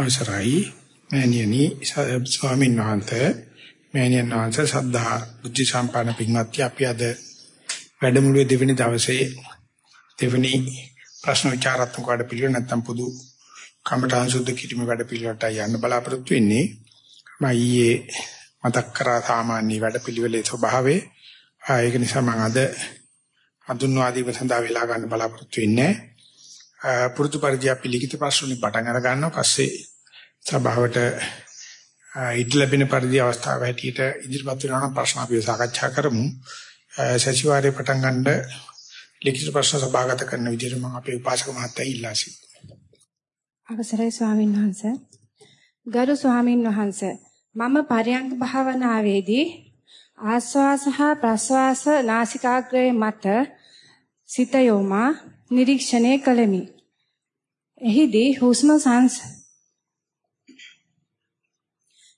අවසරයි. මෑණියනි ස්වාමීන් වහන්සේ මෑණියන් වහන්සේ සද්ධා බුද්ධ සම්පන්න පින්වත්නි අපි අද වැඩමුළුවේ දෙවෙනි දවසේ දෙවෙනි ප්‍රශ්න විචාරාත්මක වැඩ පිළිවෙල නැත්තම් පොදු කමඨාන් සුද්ධ කිරීම වැඩ පිළිවෙලට යන්න බලාපොරොත්තු වෙන්නේ. මම ඊයේ මතක් කරා සාමාන්‍ය වැඩ පිළිවෙලේ ස්වභාවය ඒක නිසා මම අද හඳුන්වා දීම සඳහා වෙලා ගන්න බලාපොරොත්තු වෙන්නේ. පුරුදු පරිදි අපි ලිඛිත ප්‍රශ්න වලින් පටන් අර ගන්නවා පස්සේ සභාවට ඉඩ ලැබෙන පරිදි අවස්ථාව හැටියට ඉදිරිපත් වෙනවා නම් ප්‍රශ්න අපි සාකච්ඡා කරමු. සතිವಾರයේ පටන් ගන්න ලිඛිත ප්‍රශ්න සභාගත කරන විදිහට මම අපේ උපාසක මහත්තයා ඉල්ලා සිටිනවා අවසරයි ස්වාමීන් වහන්සේ. ගරු ස්වාමීන් වහන්සේ මම පරයන්ක භාවනාවේදී ආස්වාස හා ප්‍රස්වාස නාසිකාග්‍රයේ මත සිත යොමා නිරීක්ෂණය කළෙමි. එහිදී හුස්ම සංස්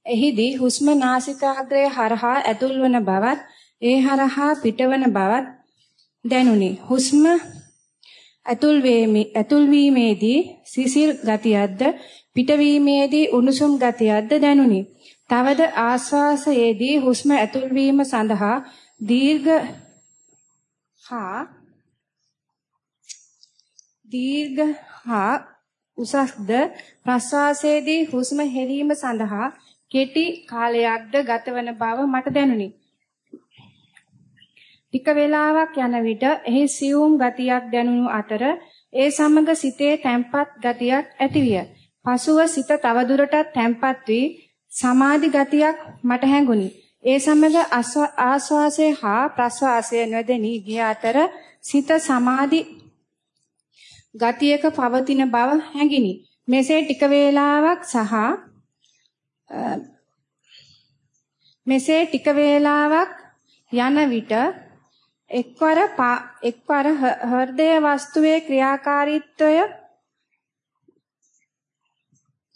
එහිදී හුස්ම නාසිකාග්‍රය හරහා ඇතුල් වන බවත් ඒ හරහා පිටවන බවත් දැනුනි. හුස්ම ඇතුල් වීමේ ඇතුල් වීමේදී සිසිල් ගතියක්ද පිටවීමේදී උණුසුම් ගතියක්ද දැනුනි. තවද ආශ්වාසයේදී හුස්ම ඇතුල් වීම සඳහා දීර්ඝ හා දීර්ඝ හා උසස්ද ප්‍රශ්වාසයේදී හුස්ම හෙලීම සඳහා කෙටි කාලයක්ද ගතවන බව මට දැනුනි. ටික වේලාවක් යන විට එහි සියුම් ගතියක් දැනුණු අතර ඒ සමග සිතේ තැම්පත් ගතියක් ඇතිවිය. පසුව සිත තවදුරටත් තැම්පත් වී සමාධි ගතියක් මට හැඟුණි. ඒ සමග ආස්වාසය හා ප්‍රස්වාසය නොදෙනී ගිය අතර සිත සමාධි ගතියක පවතින බව හැඟිනි. මෙසේ ටික වේලාවක් සහ මෙසේ ටික වේලාවක් යන විට එක්වර එක්වර හෘදය වස්තුවේ ක්‍රියාකාරීත්වය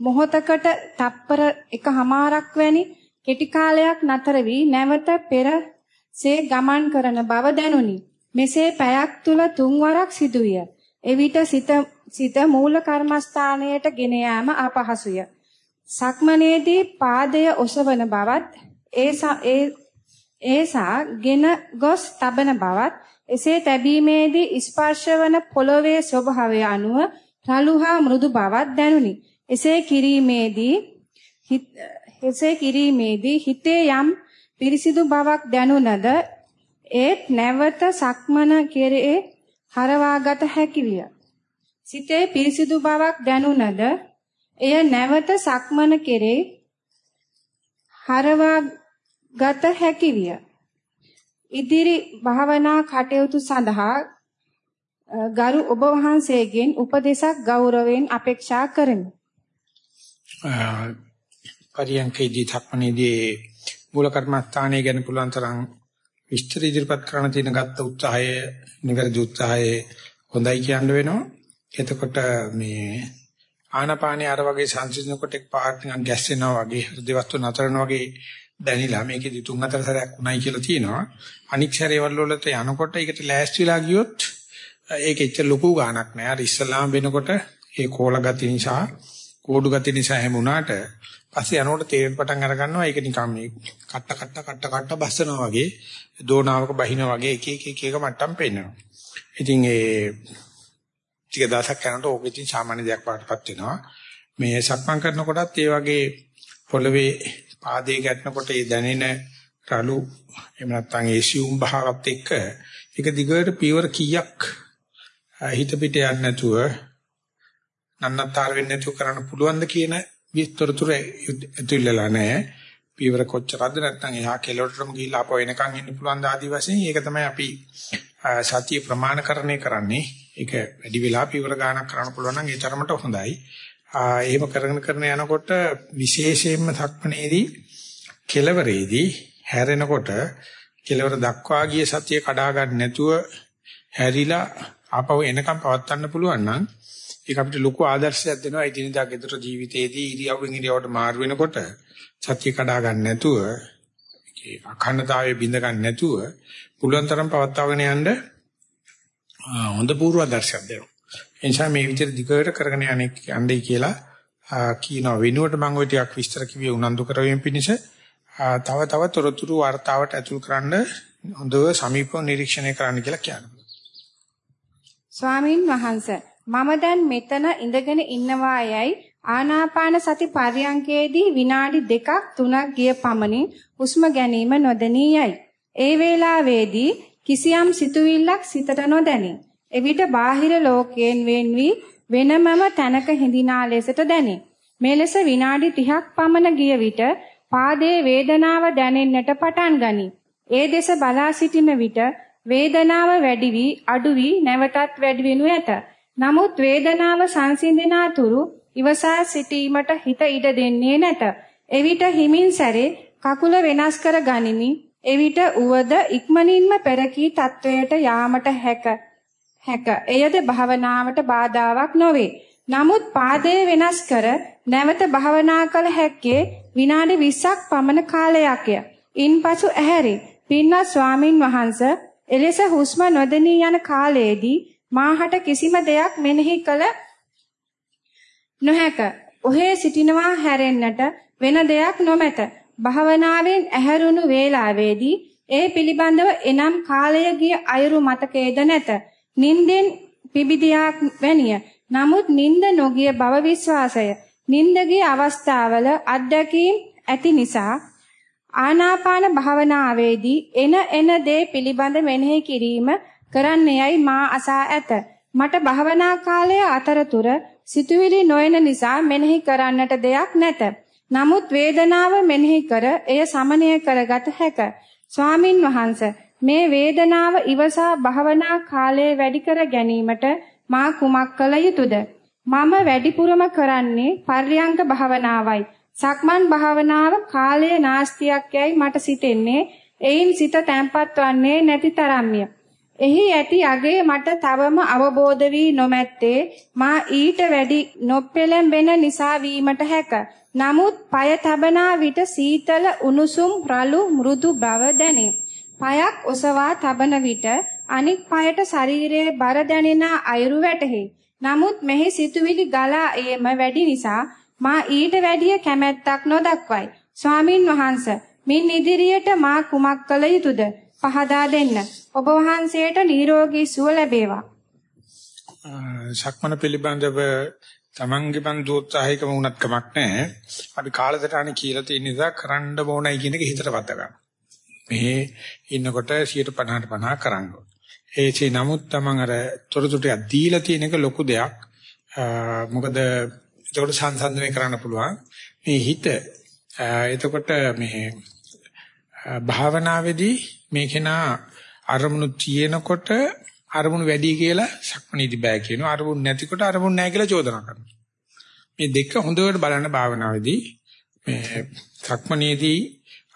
මොහොතකට තප්පර එකහමාරක් වැනි කෙටි කාලයක් නතර වී නැවත පෙරසේ ගමන් කරන බව දැනුනි. මෙසේ පැයක් තුල තුන්වරක් සිදුවිය. එවිට සිත සිත මූල කර්මස්ථානයට ගෙන යාම අපහසුය. සක්මනේදී පාදය ඔසවන බවත් ඒ ඒසා ගෙන ගොස් තබන බවත් එසේ තැබීමේදී ස්පර්ශවන පොළවේ ස්වභාවය අනුව රළු හා මෘදු බවක් දැනුනි. එසේ කිරීමේදී එසේ කිරීමේදී හිතේ යම් පිරිසිදු බවක් දැනුණද ඒත් නැවත සක්මන කෙරේ හරවාගත හැකි විය. සිතේ පිරිසිදු බවක් දැනුණද එය නැවත සක්මන කෙරේ හරවාගත හැකි විය. ඉදිරි භාවනා කටයුතු සඳහා ගරු ඔබ වහන්සේගෙන් උපදේශක් ගෞරවයෙන් අපේක්ෂා කරමි. පරියන්කේදී ධක්මනේදී මූල කර්මස්ථානයේ ගැන පුළුවන් තරම් විස්තර ඉදිරිපත් කරන්න තියෙන ගත්ත උත්සාහය නිවැරදි උත්සාහයේ හොඳයි කියන්න වෙනවා. එතකොට මේ ආනපානේ අර වගේ සංසිඳනකොට එක් පාට නිකන් ගැස්සෙනවා වගේ හෘද වස්තු නතරන වගේ දැනිලා මේකෙදි තුන් හතර සැරයක් උණයි කියලා තියෙනවා. අනික් සැරේවල් වලට යනකොට ඒකට ලෑස්තිලා ගියොත් ඒක එච්ච ලොකු ගාණක් නෑ. අර ඉස්සලාම් වෙනකොට ඒ කෝල ගති නිසා කෝඩු ගති නිසා හැම වුණාට පස්සේ යනකොට තේරෙන්න පටන් අර ගන්නවා ඒක නිකන් මේ කට්ට කට්ට කට්ට කට්ට බස්සනවා වගේ දෝනාවක බහිනා වගේ එක එක එක එක මට්ටම් පෙන්නවා. ඉතින් ඒ ටික දවසක් යනකොට ඕක ඉතින් සාමාන්‍ය දෙයක් වඩටපත් වෙනවා. මේ සක්මන් කරනකොටත් ඒ වගේ පොළවේ පාදයේ ගැටෙනකොට ඒ දැනෙන රළු එහෙම නැත්නම් ඒ සියුම් භාවත් එක්ක ඒක දිගට පියවර කීයක් හිත පිට යන්නේ නැතුව නන්නතර වෙන්නේ නැතුව කරන්න පුළුවන්ද කියන විස්තරතුර ඇතුල්ලා නැහැ. පීවර කොච්චරද නැත්නම් එහා කෙලවරටම ගිහිල්ලා ආපහු එනකන් ඉන්න පුළුවන් ද ආදි වශයෙන් ඒක තමයි අපි සතිය ප්‍රමාණකරණය කරන්නේ. ඒක වැඩි වෙලා පීවර ගානක් කරන්න පුළුවන් නම් ඒ තරමට හොඳයි. එහෙම කරගෙන කරන යනකොට විශේෂයෙන්ම සක්මනේදී කෙලවරේදී හැරෙනකොට කෙලවර දක්වා ගිය සතිය කඩා ගන්න නැතුව හැරිලා ආපහු එනකම් පවත්වන්න පුළුවන් නම් ඒක අපිට ලොකු ආදර්ශයක් දෙනවා ඉදිනදා ගෙදර ජීවිතයේදී ඉරියව්වෙන් ඉරියව්වට මාරු වෙනකොට සත්‍ය කඩා ගන්න නැතුව ඒකේ අඛණ්ඩතාවයේ බිඳ ගන්න නැතුව පුළුවන් තරම් පවත්වාගෙන යන්න හොඳ පූර්ව දර්ශයක් දෙනවා. ඒ නිසා මේ විදිහට දිගට කරගෙන යන්නේ යන්නේ කියලා කියන වෙනුවට මම ওই ටිකක් විස්තර කිව්වේ උනන්දු කරවීම පිණිස තව තව තොරතුරු වර්තාවට ඇතුල් කරන්න හොඳව සමීපව නිරීක්ෂණය කරන්න කියලා කියනවා. ස්වාමින් වහන්සේ මම දැන් මෙතන ඉඳගෙන ඉන්නවා යයි ආනාපාන සති පරියංකයේදී විනාඩි දෙකක් තුනක් ගිය පමණින් හුස්ම ගැනීම නොදෙනී යයි. ඒ වේලාවේදී කිසියම් සිතුවිල්ලක් සිතට නොදැනේ. එවිට බාහිර ලෝකයෙන් වෙන් වී වෙනමම තැනක හිඳිනා ලෙසට දැනේ. මේ ලෙස විනාඩි 30ක් පමණ ගිය විට පාදයේ වේදනාව දැනෙන්නට පටන් ගනී. ඒ දෙස බලා සිටින විට වේදනාව වැඩි වී අඩු වී නැවතත් වැඩි වෙනු ඇත. නමුත් වේදනාව සංසිඳන අතුරු ඉවසා සිටීමට හිත ඉඩ දෙන්නේ නැත. එවිට හිමින් සැරේ කකුල වෙනස් කර ගනිමි. එවිට උවද ඉක්මනින්ම පෙරකී තත්වයට යාමට හැක. හැක. එයද භාවනාවට බාධාවක් නොවේ. නමුත් පාදයේ වෙනස් කර නැවත භාවනා කළ හැක්කේ විනාඩි 20ක් පමණ කාලයක්ය. ඉන්පසු ඇහැරේ. පින්වත් ස්වාමින් වහන්සේ එලෙස හුස්ම නොදෙනී යන කාලයේදී මාහට කිසිම දෙයක් මෙනෙහි කළ නොහැක. ඔහේ සිටිනවා හැරෙන්නට වෙන දෙයක් නොමැත. භාවනාවෙන් ඇහැරුණු වේලාවේදී ඒ පිළිබඳව එනම් කාලය ගිය අයුරු මතකයේද නැත. නින්දෙන් පිබිදියාක් වැනිය. නමුත් නින්ද නොගිය බව විශ්වාසය. නින්දගේ අවස්ථාවල අත්දැකීම් ඇති නිසා ආනාපාන භාවනාවේදී එන එන දේ පිළිබඳ මෙනෙහි කිරීම කරන්නේයි මා අසා ඇත. මට භාවනා කාලය අතරතුර සිතුවිලි නොයන නිසා මෙනෙහි කරන්නට දෙයක් නැත. නමුත් වේදනාව මෙනෙහි කර එය සමනය කරගත හැක. ස්වාමින් වහන්සේ මේ වේදනාව ඉවසා භවනා කාලය වැඩි කර ගැනීමට මා කුමක් කළ යුතුද? මම වැඩිපුරම කරන්නේ පර්යංක භාවනාවයි. සක්මන් භාවනාව කාලය නාස්තියක් යයි මට සිතෙන්නේ. එයින් සිත තැම්පත් වන්නේ නැති තරම්ය. එහි ඇති අගේ මට තවම අවබෝධ වී නොමැත්තේ මා ඊට වැඩි නොපෙළඹෙන නිසා වීමට හැක. නමුත් পায় තබනා විට සීතල උණුසුම් රළු මෘදු බව දැනේ. পাයක් ඔසවා තබන විට අනික් পাයට ශරීරයේ බර දැනෙන අයුරු වැටහි. නමුත් මෙහි සිතුවිලි ගලා ඒම වැඩි නිසා මා ඊට වැඩිය කැමැත්තක් නොදක්වයි. ස්වාමින් වහන්සේ මින් ඉදිරියට මා කුමක් කළ යුතුද? පහදා දෙන්න. ඔබ වහන්සේට නිරෝගී සුව ලැබේවා. සක්මන පිළිබඳව තමන්ගේ බන් දෝත්සාහිකම වුණත් කමක් නැහැ. අපි කාලසටහන කියලා තියෙන නිසා කරන්න ඕනයි කියන එක හිතට වද ගන්න. මෙහි ඉන්නකොට 150ට 50 කරන්න ඕන. ඒචේ නමුත් තමන් අර තොරතුරු දීලා තියෙන එක ලොකු දෙයක්. මොකද ඒකට සංසන්දනය කරන්න පුළුවන්. මේ හිත එතකොට මේ භාවනාවේදී මේ කෙනා අරමුණු තියෙනකොට අරමුණු වැඩි කියලා සක්මණේදී බෑ කියනවා. අරමුණු නැතිකොට අරමුණු නැහැ කියලා චෝදනා කරනවා. මේ දෙක හොඳට බලන්න භාවනාවේදී මේ සක්මණේදී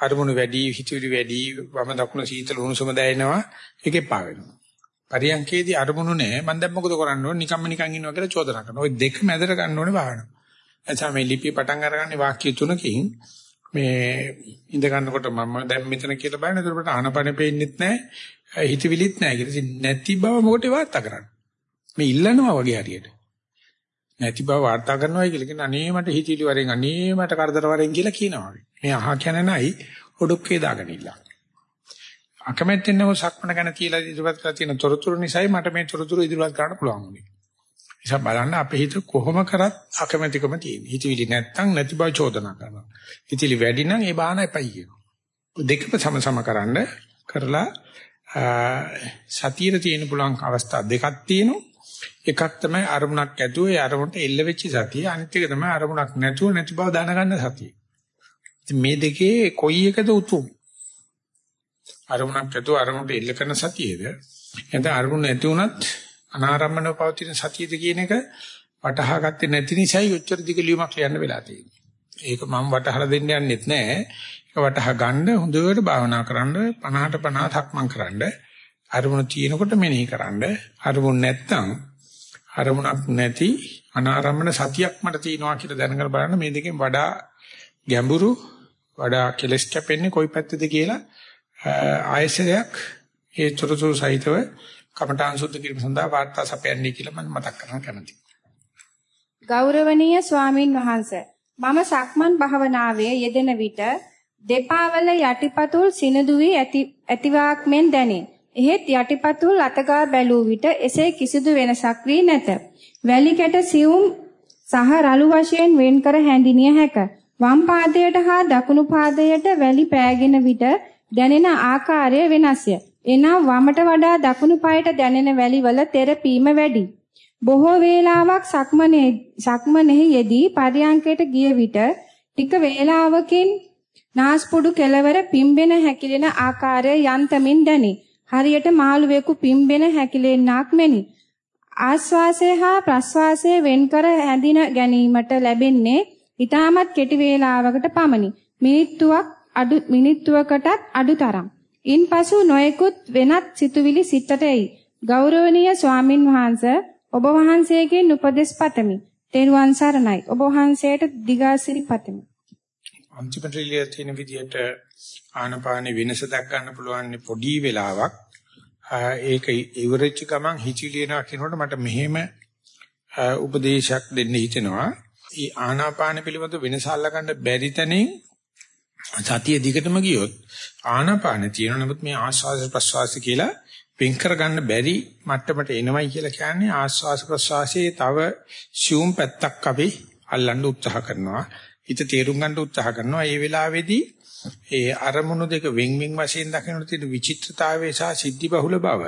අරමුණු වැඩි, හිතවිලි වැඩි, වම දකුණ සීතල උණුසුම දැනෙනවා. ඒකේ පා වෙනවා. පරියන්කේදී අරමුණු නැහැ. මම දැන් මොකද කරන්න ඕනේ? නිකම්ම නිකන් ඉන්නවා කියලා චෝදනා කරනවා. ওই දෙක මැදට ගන්න ඕනේ භාවනාව. එතන මේ ලිපිය පටන් අරගන්නේ වාක්‍ය තුනකින් මේ ඉඳ ගන්නකොට මම දැන් මෙතන කියලා බලන. ඒකට ආනපන පෙන්නේත් නැහැ. හිතවිලිත් නැහැ කියලා. නැති බව මොකටද වාර්තා කරන්නේ? මේ ඉල්ලනවා වගේ හරියට. නැති බව වාර්තා කරනවා කියලා කියන අනේ මට හිතවිලි වරෙන් අනේ මට කරදර වරෙන් කියලා කියනවා වගේ. මේ අහ කියන නයි ඔඩොක්කේ දාගෙන ඉල්ලන. අකමැත්තෙන් නම සක්මන ගැන කියලා ඉදිරිපත් කරලා තියෙන තොරතුරු නිසායි මට මේ තොරතුරු ඉදිරිපත් කරන්න පුළුවන් වුනේ. නිසා බලන්න අපේ හිත කොහොම කරත් අකමැතිකම තියෙන. හිතවිලි නැත්තම් නැති බව චෝදනා කරනවා. හිතවිලි වැඩි නම් ඒ බාන එපයි කියනවා. දෙකම සම සම කරන්න කරලා සතියේ තියෙන පුළුවන් අවස්ථා දෙකක් තියෙනවා. එකක් තමයි අරමුණක් ඇතුව ඒ අරමුණට එල්ල වෙච්ච සතිය. අනිත් එක තමයි අරමුණක් නැතුව නැති බව දැනගන්න සතිය. ඉතින් මේ දෙකේ කොයි එකද උතුම්? අරමුණක් ඇතුව අරමුණට එල්ල කරන සතියේද? එතන අරමුණ නැති වුණත් අනාරම්මන පවතින සතියද කියන එක වටහා ගත්තේ නැති නිසායි උච්චර දිග ලියුමක් ලියන්න වෙලා තියෙන්නේ. ඒක මම වටහලා දෙන්න යන්නෙත් නැහැ. වටහා ගන්න හොඳට භාවනා කරන්න 50ට 50 තක්මන් කරන්න අරමුණ තියෙනකොට මෙනෙහි කරන්න අරමුණ නැත්තම් අරමුණක් නැති අනාරම්මන සතියක් මට තියෙනවා කියලා දැනගෙන බලන්න මේ දෙකෙන් වඩා ගැඹුරු වඩා කෙලස් කැපෙන්නේ කොයි පැත්තද කියලා ආයසරයක් ඒ තොරතුරු සහිතව කමඨාන් සුද්ධ කිරීම සඳහා වාර්තා සපයන්නේ කියලා මම මතක් කරන්න කැමතියි. ගෞරවනීය ස්වාමින් වහන්සේ මම සක්මන් භාවනාවේ යෙදෙන විට දෙපා වල යටිපතුල් සිනිදු වී ඇති ඇතිවාක් මෙන් දැනේ. එහෙත් යටිපතුල් අතගා බැලූ විට එසේ කිසිදු වෙනසක් වී නැත. වැලි කැට සියුම් සහ රළු වශයෙන් වෙන් කර හැඳිනිය හැක. වම් පාදයට හා දකුණු පාදයට වැලි පෑගෙන විට දැනෙන ආකාරය වෙනස්ය. එනම් වමට වඩා දකුණු පායට දැනෙන වැලිවල තෙරපීම වැඩි. බොහෝ වේලාවක් සක්මනේ සක්මනේ යෙදී පරියංකයට ගිය විට ටික වේලාවකින් නාස්පුඩු කෙලවර පිම්බෙන හැකිලෙන ආකාරය යන්තමින් දැනේ. හරියට මාළුවෙකු පිම්බෙන හැකිලෙන්නක් මෙනි. ආස්වාසය හා ප්‍රස්වාසය වෙන්කර හැඳින ගැනීමට ලැබෙන්නේ ඊටමත් කෙටි වේලාවකට පමණි. මිනිත්තුවක් අඩු මිනිත්තුවකටත් අඩු තරම්. ඉන්පසු නොයෙකුත් වෙනත් සිතුවිලි සිතට එයි. ගෞරවනීය ස්වාමින් වහන්සේ ඔබ වහන්සේගෙන් උපදෙස් පතමි. තෙරුවන් සරණයි. ඔබ වහන්සේට දිගාසිරි පතමි. අන්තිමට ඉලිය තියෙන විදිහට ආනපානේ වෙනස දක් ගන්න පුළුවන් පොඩි වෙලාවක් ඒක ඉවරෙච්ච ගමන් හිචිලියනවා කියනකොට මට මෙහෙම උපදේශයක් දෙන්න හිතෙනවා. ಈ ආනාපාන පිළිබඳ වෙනස අල්ලගන්න බැරි තැනින් සතිය දිගටම ගියොත් ආනාපාන තියෙන නමුත් මේ ආස්වාද ප්‍රස්වාස කියලා වෙන් කරගන්න බැරි මට්ටමට එනවයි කියලා කියන්නේ ආස්වාද ප්‍රස්වාසයේ තව සියුම් පැත්තක් අපි අල්ලන්න උත්සාහ කරනවා. හිත තේරුම් ගන්න උත්සාහ කරනවා. ඒ වෙලාවේදී ඒ අරමුණු දෙක වෙන් වෙන් වශයෙන් දකින්න තියෙන විචිත්‍රතාවය සහ සිද්ධි බහුල බව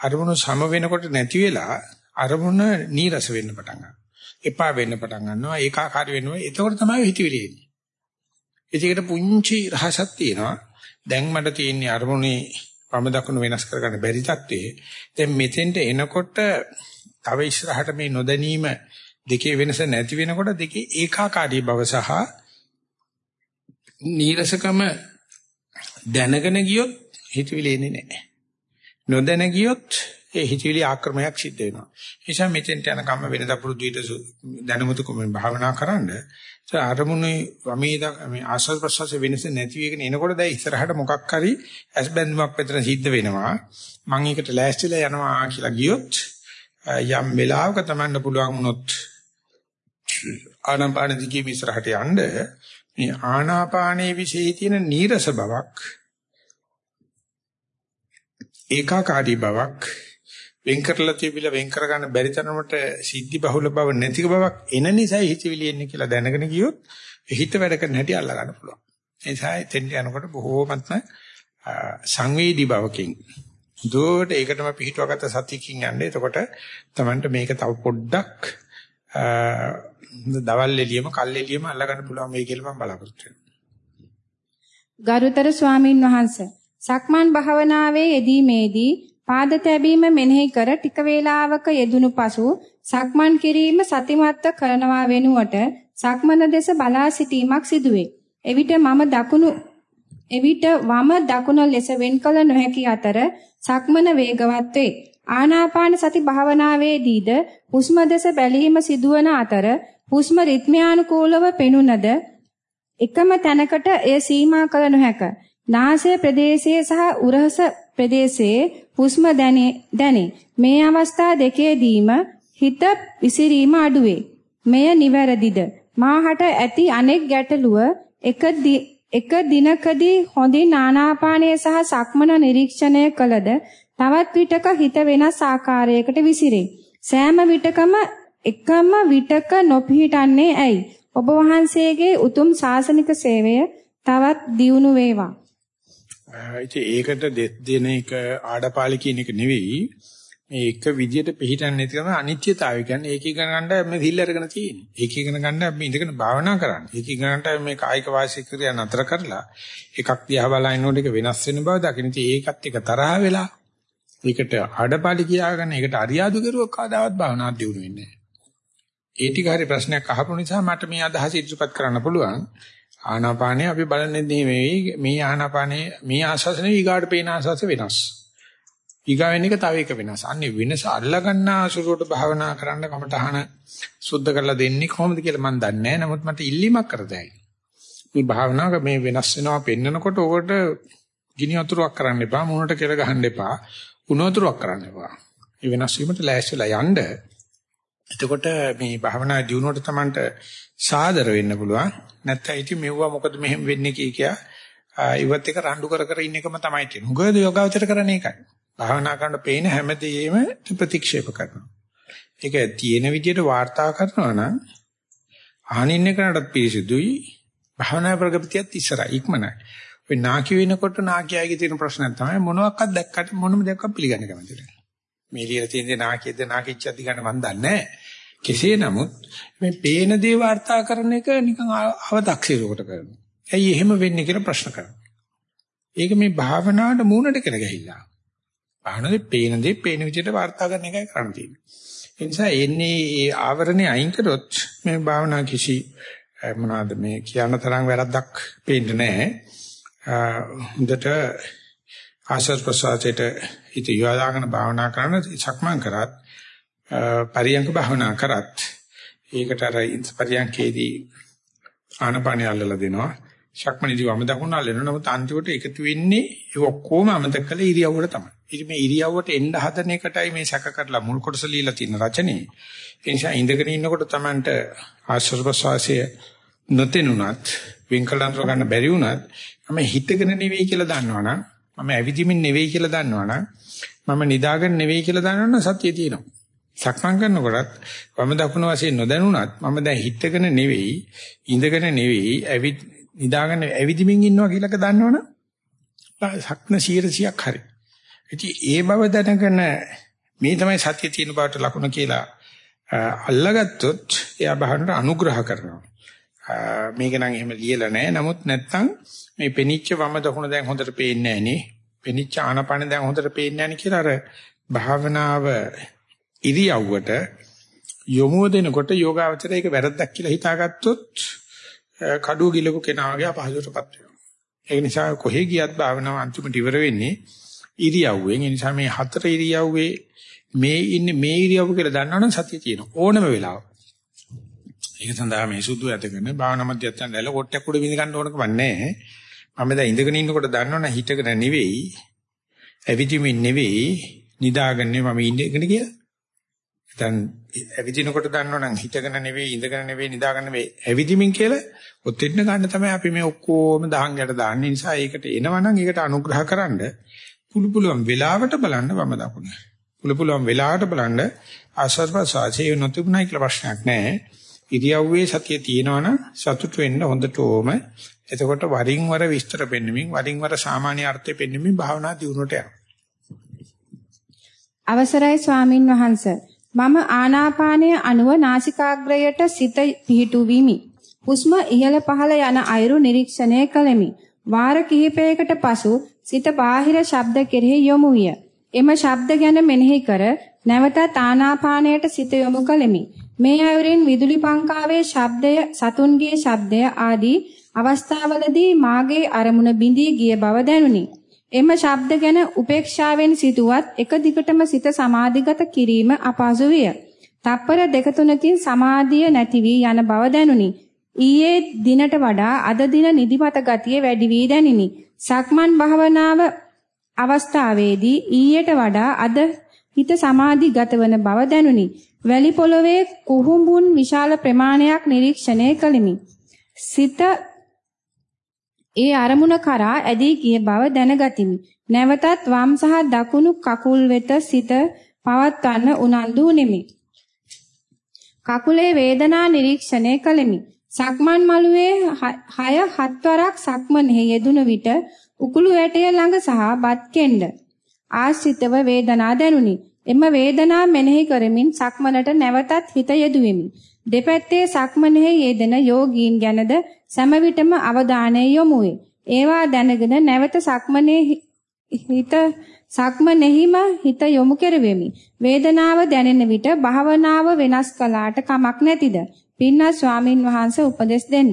අරමුණු සම වෙනකොට නැති වෙලා අරමුණ නීරස වෙන්න පටන් ගන්නවා. එපා වෙන්න පටන් ගන්නවා. ඒකාකාරී වෙනවා. එතකොට තමයි හිතවිලි එන්නේ. ඒකට පුංචි රහසක් තියෙනවා. දැන් මට තියෙන අරමුණේ වම දකුණු වෙනස් කරගන්න බැරි තත්ත්වයේ දැන් මෙතෙන්ට එනකොට තව ඉස්සරහට මේ නොදැනීම දෙකේ වෙනස නැති වෙනකොට දෙකේ ඒකාකාරී බව සහ නීරසකම දැනගෙන ගියොත් හිතවිලි එන්නේ නැහැ. නොදැන ගියොත් ඒ හිතවිලි ආක්‍රමණයක් සිද්ධ වෙනවා. ඒ නිසා මෙතෙන්ට යන කම්ම වෙනද පුරුදු විට දැනුමුතුකම භාවනා කරන්න. ඒ අරමුණේ වමේ මේ ආස්වාද ප්‍රසවාස වෙනස නැති වෙගෙන එනකොට දැන් ඉස්සරහට මොකක් හරි ඇස් බැඳුමක් විතර සිද්ධ වෙනවා. මම ඒකට ලෑස්තිලා යනවා කියලා ගියොත් යම් වෙලාවක තමන්න පුළුවන් වුණොත් ආනපාන දිගේ ඉස්සරහට යන්න මේ ආනාපානයේ විශේෂ තියෙන නීරස බවක් ඒකාකාරී බවක් වෙන් කරලා තිබිලා වෙන් කර ගන්න බැරි තරමට සිද්ධි බහුල බව නැති බවක් එන නිසායි හිතවිලි එන්නේ කියලා දැනගෙන ගියොත් හිත වැඩ කරන හැටි අල්ලා ගන්න පුළුවන්. ඒ නිසා එතෙන් යනකොට බොහෝමත්ම සංවේදී බවකින් දුවට ඒකටම පිටවගත සතියකින් යන්නේ. එතකොට Tamanට මේක තව පොඩ්ඩක් දවල් එළියම කල් එළියම අල්ලගන්න පුළුවන් වෙයි කියලා මම බලාපොරොත්තු වෙනවා. ගරුතර ස්වාමින් වහන්සේ සක්මන් භාවනාවේ යෙදීමේදී පාද තැබීම මෙනෙහි කර ටික වේලාවක යෙදුණු පසු සක්මන් කිරීම සතිමත්ව කරනවා වෙනුවට සක්මන දෙස බලා සිටීමක් සිදුවේ. එවිට මම දකුණු එවිට වම දකුණ ලෙස වෙන් කළ නොහැකි අතර සක්මන වේගවත් වේ. ආනාපාන සති භාවනාවේදීද හුස්ම දෙස බැලීම සිදුවන අතර හුස්ම රිද්මයානුකූලව පෙනුනද එකම තැනකට එය සීමා කළ නොහැක. නාසය ප්‍රදේශයේ සහ උරහස ප්‍රදේශයේ හුස්ම දැනේ. මේ අවස්ථා දෙකේදීම හිත විසිරීම අඩුවේ. මෙය නිවැරදිද? මාහට ඇති අනෙක් ගැටලුව එක එක දිනකදී හොඳින් ආනාපානය සහ සක්මන නිරීක්ෂණය කළද තවත් විටක හිත වෙනස් ආකාරයකට විසිරේ. සෑම විටකම එකම විටක නොපිහිටන්නේ ඇයි? ඔබ වහන්සේගේ උතුම් ශාසනික සේවය තවත් දියුණු වේවා. ඉතින් ඒකට දෙන එක ආඩපාලි කියන එක නෙවෙයි. මේ එක විදියට පිළිටන්නේ නැති කරන අනිත්‍යතාවය කියන්නේ ඒක ඉගෙන ගන්න මේ සිල් අරගෙන තියෙන්නේ. ඒක ඉගෙන ගන්න අපි ඉඳගෙන භාවනා කරන්නේ. ඒක ඉගෙන ගන්නට මේ කායික වාසික ක්‍රියා නතර කරලා එකක් දිහා බලනකොට ඒක වෙනස් වෙන බව දකින්න. ඉතින් ඒකත් එක තරහ වෙලා ඒකට ආඩපාලි කියාගෙන ඒකට අරියාදු කරුවොත් කවදාවත් භාවනා දියුණු වෙන්නේ නැහැ. ඒ ටික හරි ප්‍රශ්නයක් අහපු නිසා මට මේ අදහස ඉදිරිපත් කරන්න පුළුවන්. ආනාපානේ අපි බලන්නේ මේ මේ ආනාපානේ මේ ආස්වාසනේ ඊගාට පේන ආස්වාස වෙනස්. ඊගාවෙන එක තව එක වෙනස්. අන්නේ වෙනස අල්ලා ගන්න ආසුරට භාවනා කරන්න කමටහන සුද්ධ කරලා දෙන්නේ කොහොමද කියලා මම දන්නේ නැහැ. නමුත් මට ඉල්ලීමක් කරතයි. මේ භාවනාවක මේ වෙනස් වෙනවා පෙන්නකොට ඕකට ගිනි වතුරක් කරන්න එපා. මුහුණට කෙල ගහන්න එපා. උණු වතුරක් කරන්න එපා. මේ වෙනස් වීමට ලෑස්තිලා යන්න එතකොට මේ භාවනා දියුණුවට Tamanට සාදර වෙන්න පුළුවන්. නැත්නම් ඉතින් මෙවුවා මොකද මෙහෙම වෙන්නේ කිය කියා ඉවත් එක රණ්ඩු කර කර ඉන්න එකම තමයි තියෙන්නේ. මොකද යෝගාවචර කරන්නේ ඒකයි. භාවනා කරන පේන හැමදේම ප්‍රතික්ෂේප කරනවා. ඒක තියෙන විදිහට වාර්තා කරනවා නම් අහනින්න කරනටත් පිරිසිදුයි භාවනා ප්‍රගතියත් ඉස්සරයි ඉක්මනයි. ඔය නාකි වෙනකොට නාකියගේ තියෙන ප්‍රශ්නයක් තමයි මොනවාක්වත් දැක්කට මොනම දෙයක් පිළිගන්න කැමති නැහැ. මේ ලියලා තියෙන දේ නාකියද නාකිච්චද ගන්න මන් දන්නේ නැහැ. කෙසේ නමුත් මේ පේන දේ වාර්තා කරන එක නිකන් අවදක්ෂිරුවකට කරනවා. ඇයි එහෙම වෙන්නේ කියලා ප්‍රශ්න කරනවා. ඒක මේ භාවනාවට මූණට කියලා ගහිලා. භාවනාවේ පේන දේ පේන විදිහට වාර්තා කරන එකයි කරන්න තියෙන්නේ. ඒ නිසා එන්නේ ඒ ආවරණේ අයින් කරොත් මේ භාවනා කිසි මොනවාද මේ කියන තරම් වැරද්දක් පේන්නේ නැහැ. හොඳට ආශ්‍රස් ප්‍රසආතයට හිත යොදාගෙන භාවනා කරන සක්මන් කරත් පරියංග භාවනා කරත් ඒකට අර පරියංගකේදී ආනපානිය අල්ලලා දෙනවා ශක්මණේදී වම දකුණ අල්ලනවා නමුත් අන්තිමට එකතු වෙන්නේ ඒ ඔක්කොම අමතක කළ ඉරියව්වට තමයි. ඉතින් මේ ඉරියව්වට එන්න හදන එකටයි මේ සැක කරලා මුල් කොටස লীලා තියෙන රචනයේ. ඒ නිසා ඉඳගෙන ඉන්නකොට Tamanට ආශ්‍රව ප්‍රසවාසය නොතෙනුනත් වින්කලන්තර ගන්න බැරි වුණත් මම හිතගෙන නෙවෙයි කියලා දන්නවනම් මම ඇවිදිමින් නෙවෙයි කියලා දන්නවනම් මම නිදාගෙන නෙවෙයි කියලා දන්නවනම් සතිය තියෙනවා. සක්මන් කරනකොටත් වම දකුණ වශයෙන් නොදැනුණත් මම දැන් හිතගෙන නෙවෙයි ඉඳගෙන නෙවෙයි ඇවිත් නිදාගෙන ඇවිදිමින් ඉන්නවා කියලාක දන්නවනම් සක්න 100ක් හරි. ඉතින් ඒ බව දැනගෙන මේ තමයි සත්‍ය තියෙන බවට ලකුණ කියලා අල්ලගත්තොත් එයා බහන්ට අනුග්‍රහ කරනවා. මේක නම් එහෙම ලියලා නැහැ. නමුත් නැත්තම් මේ පෙනිච්ච වම දකුණ දැන් හොඳට පේන්නේ නැහැ නේ. පෙනිච්ච ආනපන දැන් හොඳට පේන්නේ නැහැ කියලා අර භාවනාව ඉරියව්වට යොමු දෙනකොට යෝගාවචරය ඒක වැරද්දක් කියලා හිතාගත්තොත් කඩුව ගිලපු කෙනා වගේ අපහසුටපත් වෙනවා. ඒ නිසා කොහේ ගියත් භාවනාව අන්තිමට ඉවර වෙන්නේ ඉරියව්වෙන්. ඒ නිසා මේ හතර ඉරියව්වේ මේ ඉන්නේ මේ ඉරියව්ව කියලා දන්නවනම් සතිය තියෙනවා. ඕනම වෙලාවක. ඒක සඳහා මේ සුදු ඇතගෙන භාවනා මධ්‍යස්ථාන දැල කොටයක් උඩ විඳ ගන්න ඕනකම නැහැ. මම දැන් ඉඳගෙන ඉන්නකොට දන්නවනේ හිතගෙන නෙවෙයි, ඇවිදිමින් නෙවෙයි, නිදාගන්නේ මම ඉන්නේ කියලා. දැන් ඇවිදිනකොට දන්නවනම් හිතගෙන නෙවෙයි, ඉඳගෙන නෙවෙයි, නිදාගෙන නෙවෙයි, ඇවිදිමින් කියලා ඔතෙන්න ගන්න තමයි අපි මේ ඔක්කොම දහං යට දාන්නේ. නිසා ඒකට එනවනම් ඒකට අනුග්‍රහකරනද පුළු පුළුවන් වෙලාවට බලන්න වම දකුණ. පුළු පුළුවන් වෙලාවට බලන්න ආශ්වාස නොතිබුණයි කියලා ප්‍රශ්නයක් නැහැ. ඉරියව්වේ සතිය තියෙනවනම් සතුට වෙන්න හොඳට ඕම. එතකොට වරින් වර විස්තර පෙන්වමින් වරින් වර සාමාන්‍ය අර්ථය පෙන්වමින් භාවනා දියුණුවට යනවා. අවසරයි ස්වාමින් වහන්සේ. මම ආනාපානය අනුව නාසිකාග්‍රයට සිත පිහිටුවිමි. හුස්ම ඉහළ පහළ යන අයුරු නිරීක්ෂණය කළෙමි. වාර කිහිපයකට පසු සිත බාහිර ශබ්ද කෙරෙහි යොමු විය. එම ශබ්ද ගැන මෙනෙහි කර නැවතත් ආනාපානයට සිත යොමු කළෙමි. මේ අයුරින් විදුලි පංකාවේ ශබ්දය, සතුන්ගේ ශබ්දය ආදී අවස්ථාවලදී මාගේ අරමුණ බිඳී ගිය බව දැනුනි. එම ශබ්ද ගැන උපේක්ෂාවෙන් සිටුවත් එක දිගටම සිත සමාධිගත කිරීම අපහසු විය. තප්පර දෙක තුනකින් සමාධිය නැති වී යන බව දැනුනි. ඊයේ දිනට වඩා අද දින නිදිමත ගතිය වැඩි වී දැනිනි. සක්මන් භාවනාව අවස්ථාවේදී ඊයට වඩා අද හිත සමාධිගත වන බව දැනුනි. වැලි පොළවේ කුහුඹුන් විශාල ප්‍රමාණයක් නිරීක්ෂණය කළෙමි. සිත ඒ අරමුණ කරා ඇදී ගිය බව දැනගතිමි. නැවතත් වම් සහ දකුණු කකුල් වෙත සිත පවත්වන්න උනන්දු වෙමි. කකුලේ වේදනා නිරීක්ෂණය කළෙමි. සක්මන් මළුවේ 6 7 වරක් සක්මනේ යෙදුන විට උකුළු ඇටය ළඟ සහ බත් කෙන්ඩ ආශ්‍රිතව වේදනා දැනුනි. එම වේදනා මෙනෙහි කරමින් සක්මනට නැවතත් හිත යෙදුවෙමි. දෙපැත්තේ සක්මනේ යෙදෙන යෝගීන් ගැනද සෑම විටම අවධානය යොමු වේ. ඒවා දැනගෙන නැවත සක්මනේ හිත සක්මනේහිම හිත යොමු කෙරෙමි. වේදනාව දැනෙන විට භාවනාව වෙනස් කළාට කමක් නැතිද? පින්වත් ස්වාමින් වහන්සේ උපදෙස් දෙන්න.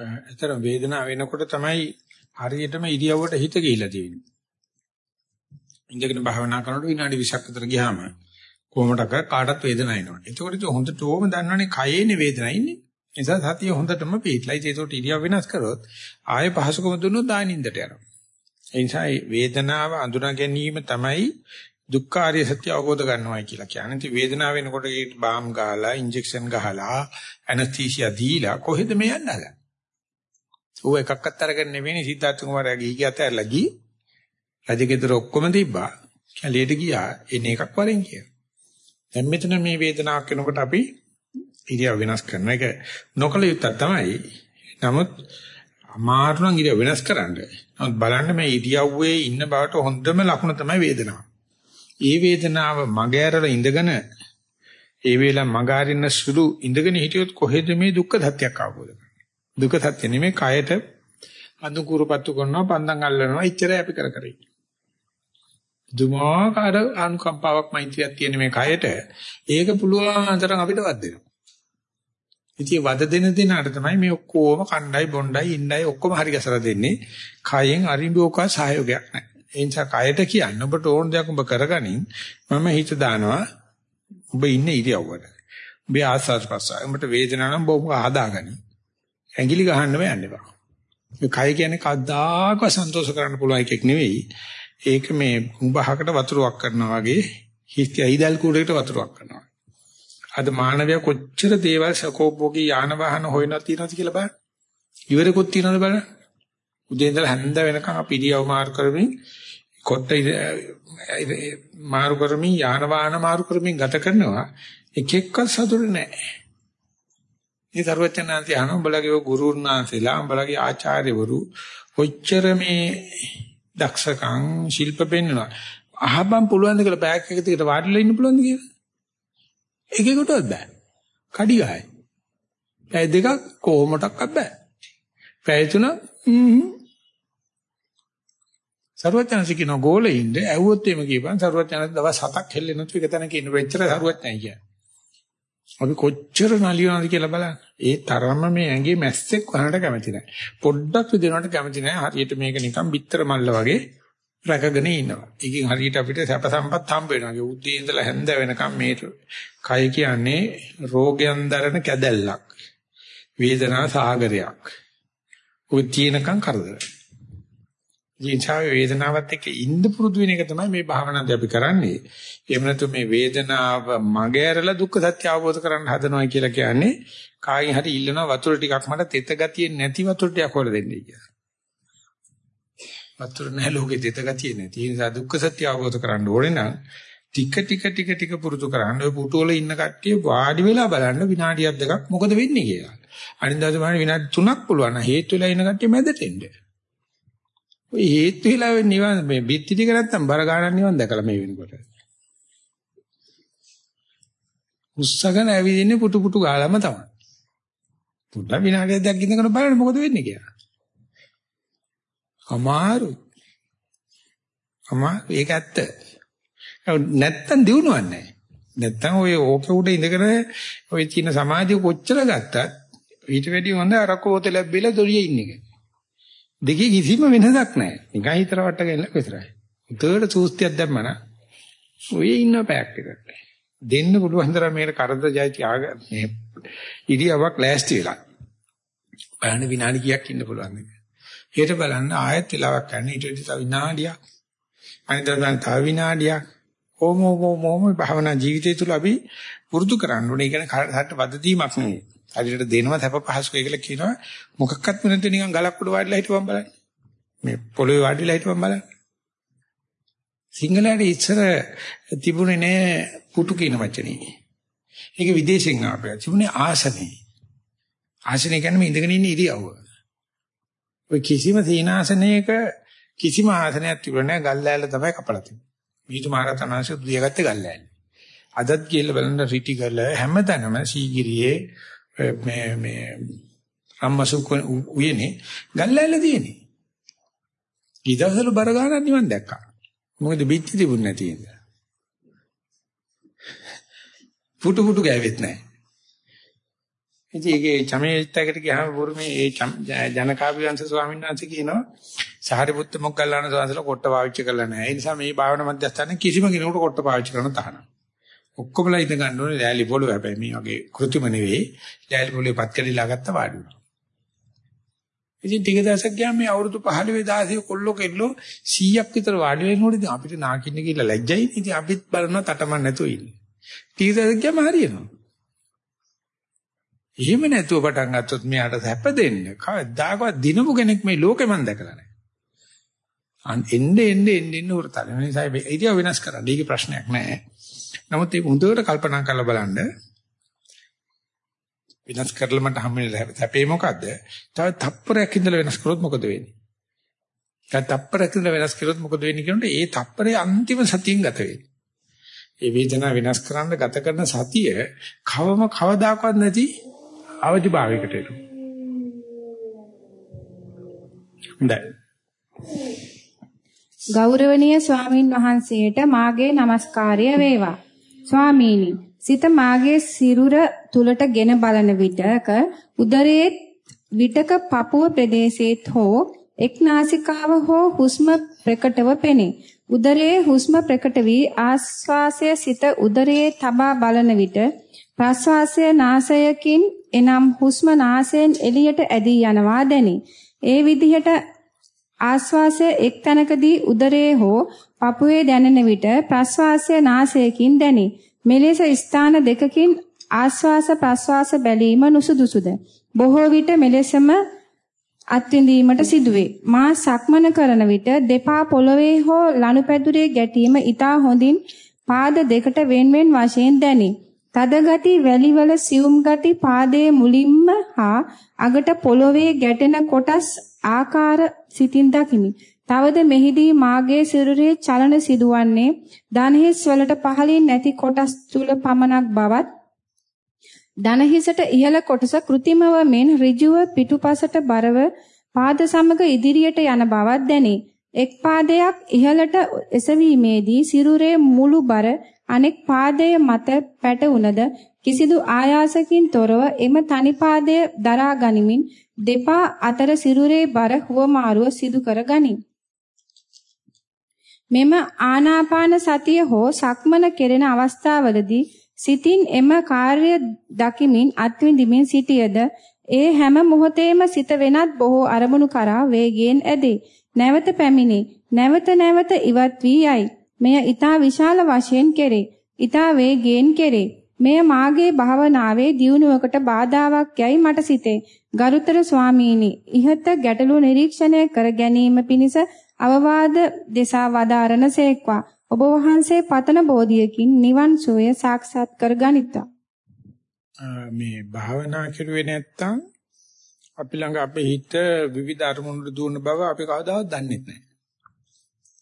ඇතර වේදනාව වෙනකොට තමයි හරියටම ඉරියව්වට හිත ගිහිලා තියෙන්නේ. ඉඳගෙන භාවනා කරනකොට විනාඩි 20ක් විතර ගියාම කොහොමඩක කාටත් වේදනාවක් එනවා. ඒකෝට හොඳට ඕම දන්නවනේ කයේනේ වේදනාවක් ඉන්නේ. ඒ නිසා සතිය හොඳටම පිටලයි. ඒකට ඉරියව් වෙනස් කරොත් ආයෙ පහසුකම දුන්නොත් ආයෙ නිින්දට යනවා. ඒ නිසා වේදනාව අඳුනා ගැනීම තමයි දුක්ඛාරිය සත්‍ය අවබෝධ කරනවායි කියලා කියන්නේ. ඉතින් වේදනාව වෙනකොට ඒකට බාම් ගාලා, ඉන්ජෙක්ෂන් ගහලා, ඇනස්තීසියා දීලා කොහෙද මේ යන්න හදන්නේ? ඌ එකක්වත් අරගෙන නෙවෙයි සිද්ධාර්ථ කුමාරයා ගිහි ගියත් ඇරලා ගියේ. රජගෙදර ඔක්කොම තිබ්බා. කැලියට ගියා. එන එකක් වරෙන් කියලා. දැන් මෙතන මේ වේදනාවක් වෙනකොට අපි ඉරියව් වෙනස් කරන එක නොකල යුත්තක් තමයි. නමුත් අමාරු නම් ඉරියව් වෙනස් කරන්න. නමුත් බලන්න මේ ඉරියව්වේ ඉන්න බවට හොඳම ලකුණ තමයි වේදනාව. ඒ වේදනාව මග ඇරලා ඉඳගෙන ඒ වේලා මග අරින්න සුළු ඉඳගෙන හිටියොත් කොහෙද මේ දුක්ඛ සත්‍යයක් අවබෝධ කරන්නේ? දුක්ඛ සත්‍ය නෙමෙයි කයට අඳුකුරුපත්තු කරනවා පන්දන් අල්ලනවා ඉච්චරයි අපි කර කර ඉන්නේ. දුමාකාර අනුකම්පාවක් මෛත්‍රියක් තියෙන මේ කයට ඒක පුළුවන් තරම් අපිට වද දෙනවා. ඉතින් වද දෙන දිනාට තමයි මේ ඔක්කොම කණ්ඩායි බොණ්ඩයි ඉන්නයි ඔක්කොම හරි ගැසලා දෙන්නේ. කයෙන් අරිඹෝක සහයෝගයක් නැහැ. ඒ නිසා කයට කියන්න ඔබට ඕන දෙයක් ඔබ කරගනින් මම හිත දානවා ඔබ ඉන්නේ ඉරියව්වට. ඔබ ආස්වාද ප්‍රසාර. ඔබට වේදනාවක් නම් බොහොම හදාගනි. ඇඟිලි ගහන්න බෑ යන්න බෑ. මේ කය කියන්නේ කද්දාක සන්තෝෂ කරන්න පුළුවන් එකක් නෙවෙයි. ඒක මේ උඹහකට වතුරක් කරනවා වගේ හිස්ති අයිදල් කුඩේට වතුරක් කරනවා. අද මානවයා කොච්චර දේවල් සකෝපෝගී යාන වාහන හොයනවා තියනවද කියලා බලන්න. ඉවරකුත් තියනවද බලන්න. උදේ ඉඳලා හැන්ද වෙනකන් අපි ඉරියව් මාරු කරමින් කොට මාරු කරමින් යාන වාහන මාරු කරමින් ගත කරනවා එක එක්ක සතුරු නැහැ. මේ සර්වඥාන්ති අහන උඹලගේ ගුරුුන්නාන්සලා උඹලගේ ආචාර්යවරු කොච්චර මේ දක්ෂකම් ශිල්ප පෙන්වනවා. අහබම් පුළුවන් ද කියලා බෑග් එක දිගට වාඩිලා ඉන්න පුළුවන්ද කියලා? එකෙකුටවත් බෑ. කඩි ගහයි. පැය දෙකක් කොහොමඩක්වත් බෑ. පැය තුන සරුවචනසි කියන ගෝලෙින්ද ඇව්වොත් එimhe කියපන් සරුවචනස දවස් 7ක් හෙල්ලෙ නැතු එක තැනක ඉන්න වෙච්චර සරුවචනයි කියන්නේ. අපි කොච්චර නලියනවද කියලා බලන්න. ඒ තරම්ම මේ ඇඟේ මැස්සෙක් වහනට කැමති නැහැ. පොඩ්ඩක් විදිනවට කැමති නැහැ. හරියට මේක නිකන් බිත්තර මල්ල වගේ රැකගෙන ඉන්නවා. ඒකෙන් හරියට අපිට සැප සම්පත් හම්බ වෙනවා. ඒ උදේ ඉඳලා හැන්ද වෙනකම් මේ කය කියන්නේ රෝගයන් දරන කැදැල්ලක්. වේදනා සාගරයක්. ඔය තියෙනකම් කරදර. ජීචාවේ වේදනාවත් එක්ක ඉන්න පුරුදු වෙන එක තමයි මේ භාවනාවදී අපි කරන්නේ. එහෙම නැතු මේ වේදනාව මගේ ඇරලා දුක්ඛ සත්‍ය අවබෝධ කරගන්න හදනවා කියලා කියන්නේ කායින් හරි ඉල්ලනවා වතුර ටිකක් මට තෙත ගතිය නැති වතුර ටිකක් හොර දෙන්නයි කියලා. වතුර නැහැ ලෝකේ තෙත ගතිය නැති. ඒ නිසා දුක්ඛ සත්‍ය අවබෝධ කරගන්න ඕනේ නම් ටික ටික ටික ටික පුරුදු කරන්න. ඔය පුටුවල ඉන්න කට්ටිය වාඩි වෙලා බලන්න විනාඩියක් දෙකක් මොකද වෙන්නේ කියලා. අනිත් දවසේ බලන්න විනාඩි 3ක් පුළුවන්. හේතු වෙලා ඉන්න කට්ටිය මැදට එන්න. ඔය හේතු වෙලා නිවන් මේ බිත්ති ටික නැත්තම් බර ගන්න නිවන් දැකලා මේ වෙනකොට. උස්සගෙන ඇවිදින්නේ පුටු පුටු ගාලම තමයි. පුට්ට විනාඩියක් දෙකක් ඉඳගෙන බලන්න මොකද වෙන්නේ කියලා. අමාරු. අමා ඒක ඇත්ත. නැත්තම් දිනුවක් නැහැ. නැත්තම් ඔය ඕක උඩ ඉඳගෙන ඔය චීන සමාධිය කොච්චර ගත්තත් ඊට වැඩි හොඳ අරකෝත ලැබෙලා දොරියේ ඉන්න එක. දෙකේ කිසිම වෙනසක් නැහැ. නිකන් හිතර වට්ටගෙන විතරයි. උතේට සූස්තියක් දැම්මම ඔය ඉන්න පැයක් එකට. දෙන්න පුළුවන් තරම් මේකට කරදර ජය ත්‍යාග මේ ඉරියවක් ලෑස්ති වෙලා. බලන්න විනාඩි කීයක් ඉන්න පුළුවන් නේද? ඊට බලන්න ආයෙත් වෙලාවක් ගන්න ඊට වඩා තව විනාඩියක්. අනිත් දවස් තව විනාඩියක්. ඕම ඕම ඕම භාවනා ජීවිතය තුළ අපි පුරුදු කරන්න ඕනේ. ඒ කියන්නේ කාටට වදදීමක් නෙවෙයි. හරියට දෙනවා තැප පහසුකයි කියලා කියනවා. මොකක්වත් නැති නිකන් ගලක් උඩ වාඩිලා හිටපම් බලන්න. මේ පොළොවේ වාඩිලා හිටපම් බලන්න. සිංහලයේ ඉස්සර තිබුණේ නෑ පුටු කියන වචනේ. ඒක විදේශෙන් ආපේ. තිබුණේ ආසනේ. ආසනේ කියන්නේ මේ ඉඳගෙන ඉන්න ඉරියව්ව. ඔය කිසිම සීනාසනයක කිසිම ආසනයක් තිබුණේ නෑ ගල් ලෑල්ල තමයි කපලා තිබුණේ. මීතු මහරතනanse දුදියගත්තේ ගල් ලෑල්ල. අදත් කියලා බලන්න රිටි කරලා හැමතැනම සීගිරියේ මේ මේ රම්මසුක උයනේ ගල් ලෑල්ල තියෙන්නේ. ඊදවසල බර ගන්න නිවන් දැක්කා. මොකද බිත්ති තිබුණ නැති ඉඳලා. පුටු පුටු ගෑවෙත් නැහැ. ඉතින් ඒකේ චමේත්තකට ගියාම බුරුමේ ඒ ජනකාභිවංශ ස්වාමීන් වහන්සේ කියනවා සාරිපුත්ත මොග්ගල්ලාන ස්වාමීන්වහන්සේලා කොට පාවිච්චි කරලා නැහැ. ඒ නිසා මේ භාවනා මධ්‍යස්ථානයේ කිසිම කෙනෙකුට කොට පාවිච්චි කරන්න තහනම්. ඔක්කොමලා ඉඳ ගන්න ඕනේ ලෑලි පොළොව හැබැයි මේ වගේ කෘතිම නෙවෙයි. ලෑලි පොළොවේ පත් කළලා ගත්ත වාඩි වෙනවා. ඉතින් ටික දවසක් ගියාම මේ අවුරුදු 15 16 කොල්ලෝ කෙල්ලෝ 100ක් විතර වාඩි වෙනකොට ඉතින් අපිට නාකින්න කියලා ලැජ්ජයි. ඉතින් අපිත් බලනවා තටමන් නැතුව ඉන්නේ. ටික දවසක් ගියාම හරියනවා. එහෙම නැතුව පටන් ගත්තොත් මෙයාට සැප දෙන්න කවදාකවත් දිනපු කෙනෙක් මේ ලෝකෙ මන් දැකලා නැහැ. අන් එන්නේ එන්නේ එන්නේ එන්නේ උරතල. මේ නිසා ඉතින් වෙනස් කරන්න. ඒකේ ප්‍රශ්නයක් නැහැ. නමුත් ඒක හොඳට කල්පනා කරලා බලන්න වෙනස් කරලා මට හම්බෙන්නේ සැපේ මොකද්ද? තව තප්පරයක් ඉඳලා වෙනස් කරොත් මොකද වෙන්නේ? තව තප්පරයක් ඉඳලා වෙනස් කරොත් මොකද වෙන්නේ කියනකොට ඒ තප්පරේ අන්තිම සතියෙන් ගත වෙන්නේ. ඒ වේදනාව වෙනස් කරන්න ගත කරන සතිය කවම කවදාකවත් නැති අවදිභාවයකට එනවා. හොඳයි. ගෞරවනීය ස්වාමින් වහන්සේට මාගේ নমස්කාරය වේවා. ස්වාමීනි සිත මාගේ සිරුර තුලට ගෙන බලන විටක උදරයේ විටක පපුව ප්‍රදේශයේත් හෝ එක් නාසිකාව හෝ හුස්ම ප්‍රකටව පෙනේ. උදරයේ හුස්ම ප්‍රකට වී ආශ්වාසය සිත උදරයේ තබා බලන විට ප්‍රශ්වාසය නාසයකින් එනම් හුස්ම නාසයෙන් එළියට ඇදී යනවා දැනේ. ඒ විදිහට ආශ්වාසය එක් තැනකදී උදරයේ හෝ පපුවේ දැනෙන විට ප්‍රශ්වාසය නාසයකින් දැනේ. මෙලෙස ස්ථාන දෙකකින් ආශ්වාස ප්‍රශ්වාස බැලීම නුසුදුසුද? බොහෝ විට මෙලෙසම අත්විඳීමට සිදුවේ. මා සක්මන කරන විට දෙපා පොළවේ හෝ ලනුපැදුරේ ගැටීම ඊටා හොඳින් පාද දෙකට වෙන්වෙන් වශයෙන් දැනේ. තද ගති වැලිවල සියුම් ගති පාදයේ මුලින්ම හා අගට පොළවේ ගැටෙන කොටස් ආකාර සිතින් දකිමි. තවද මෙහිදී මාගේ සිරුරේ චලන සිදුවන්නේ දනහිස් වලට පහළින් නැති කොටස් තුල පමණක් බවත් දනහිසට ඉහළ කොටස કૃතිමව මෙන් ඍජුව පිටුපසට බරව පාද සමග ඉදිරියට යන බවක් දැනේ. එක් පාදයක් ඉහළට එසවීමේදී සිරුරේ මුළු බර අනෙක් පාදයේ මත පැටවුනද කිසිදු ආයාසකින් තොරව එම තනි පාදය දරා ගනිමින් දෙපා අතර සිරුරේ බර හුවමාරුව සිදු කර ගනී. මෙම ආනාපාන සතිය හෝ සක්මන කෙරෙන අවස්ථාවලදී සිතින් එම කාර්ය දකිමින් අත්විඳිමින් සිටියද ඒ හැම මොහොතේම සිත වෙනත් බොහෝ අරමුණු කරා වේගයෙන් ඇදේ. නැවත පැමිණේ. නැවත නැවත ඉවත් වී යයි. මෙය ඊටා විශාල වශයෙන් කෙරේ. ඊටා වේගයෙන් කෙරේ. මෙය මාගේ භාවනාවේ දියුණුවකට බාධාවක් යයි මට සිතේ. ගරුතර ස්වාමීනි, ইহත ගැටලු නිරීක්ෂණය කර ගැනීම පිණිස අවවාද දෙසා වදාරන සේක්වා. ඔබ වහන්සේ පතන බෝධියකින් නිවන් සුවය සාක්ෂාත් කර ගනිත්වා. මේ භාවනා කරුවේ නැත්තම් අපි ළඟ අපේ හිත විවිධ අරමුණු දුවන බව අපි කවදාවත් දන්නේ නැහැ.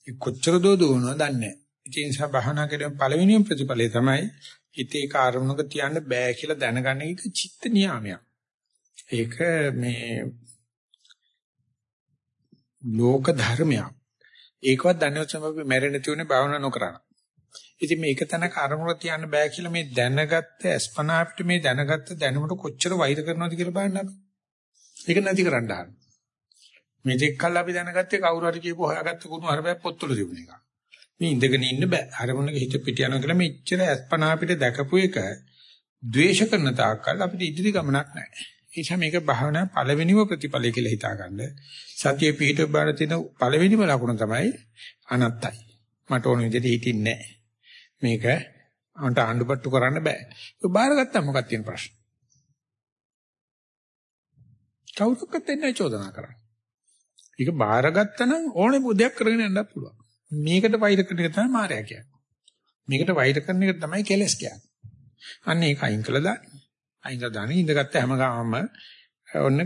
ඒ කොච්චර දෝ දුවනවද දන්නේ නැහැ. ඒ නිසා භාවනා කරුවේ පළවෙනිම ප්‍රතිඵලය තමයි හිතේ කාර්මුණක තියන්න බෑ කියලා දැනගන්න එක චිත්ත නියාමයක්. ඒක මේ ලෝක ධර්මයක්. ඒකවත් දන්නේ නැත්නම් අපි මැරෙන්න තියුනේ භාවනා නොකරන. ඉතින් මේක තැනක අරමුණ තියන්න බෑ කියලා මේ දැනගත්ත අස්පනා අපිට මේ දැනගත්ත දැනුමට කොච්චර වෛර කරනවද කියලා බලන්න අපි. ඒක නැති කරන්න හදන. මේ දෙක කල් අපි දැනගත්තේ කවුරු හරි කියපුව හොයාගත්ත කුණු අරබෑ පොත්වල තිබුණ එක. මේ ඉඳගෙන ඉන්න බෑ. අරමුණක හිත පිට යනවා කියලා මේ ඉච්චර අස්පනා අපිට දැකපු එක ද්වේෂ කරන තාක්කල් අපිට ඉදිරි ගමනක් නැහැ. ඒ නිසා මේක භාවනා පළවෙනිම ප්‍රතිඵලය කියලා හිතාගන්න. සතිය පිහිට බාර තියෙන පළවෙනිම ලකුණ තමයි අනත්තයි. මට ඕන විදිහට හිටින්නේ නැහැ. මේක අන්ට ආණ්ඩුපට්ටු කරන්න බෑ. ඒක බාරගත්තා මොකක්ද තියෙන ප්‍රශ්න? කවුරුකත් එන්නේ චෝදනා කරන්නේ. ඒක බාරගත්තා නම් ඕනේ දෙයක් කරගෙන යන්නත් පුළුවන්. මේකට වෛර කරන එක තමයි මායя කියන්නේ. මේකට වෛර කරන එක තමයි කෙලස් කියන්නේ. අන්න ඒක අයින් කළා දාන්න. අයින් දාන ඉඳගත්ත හැම ගමම ඔන්න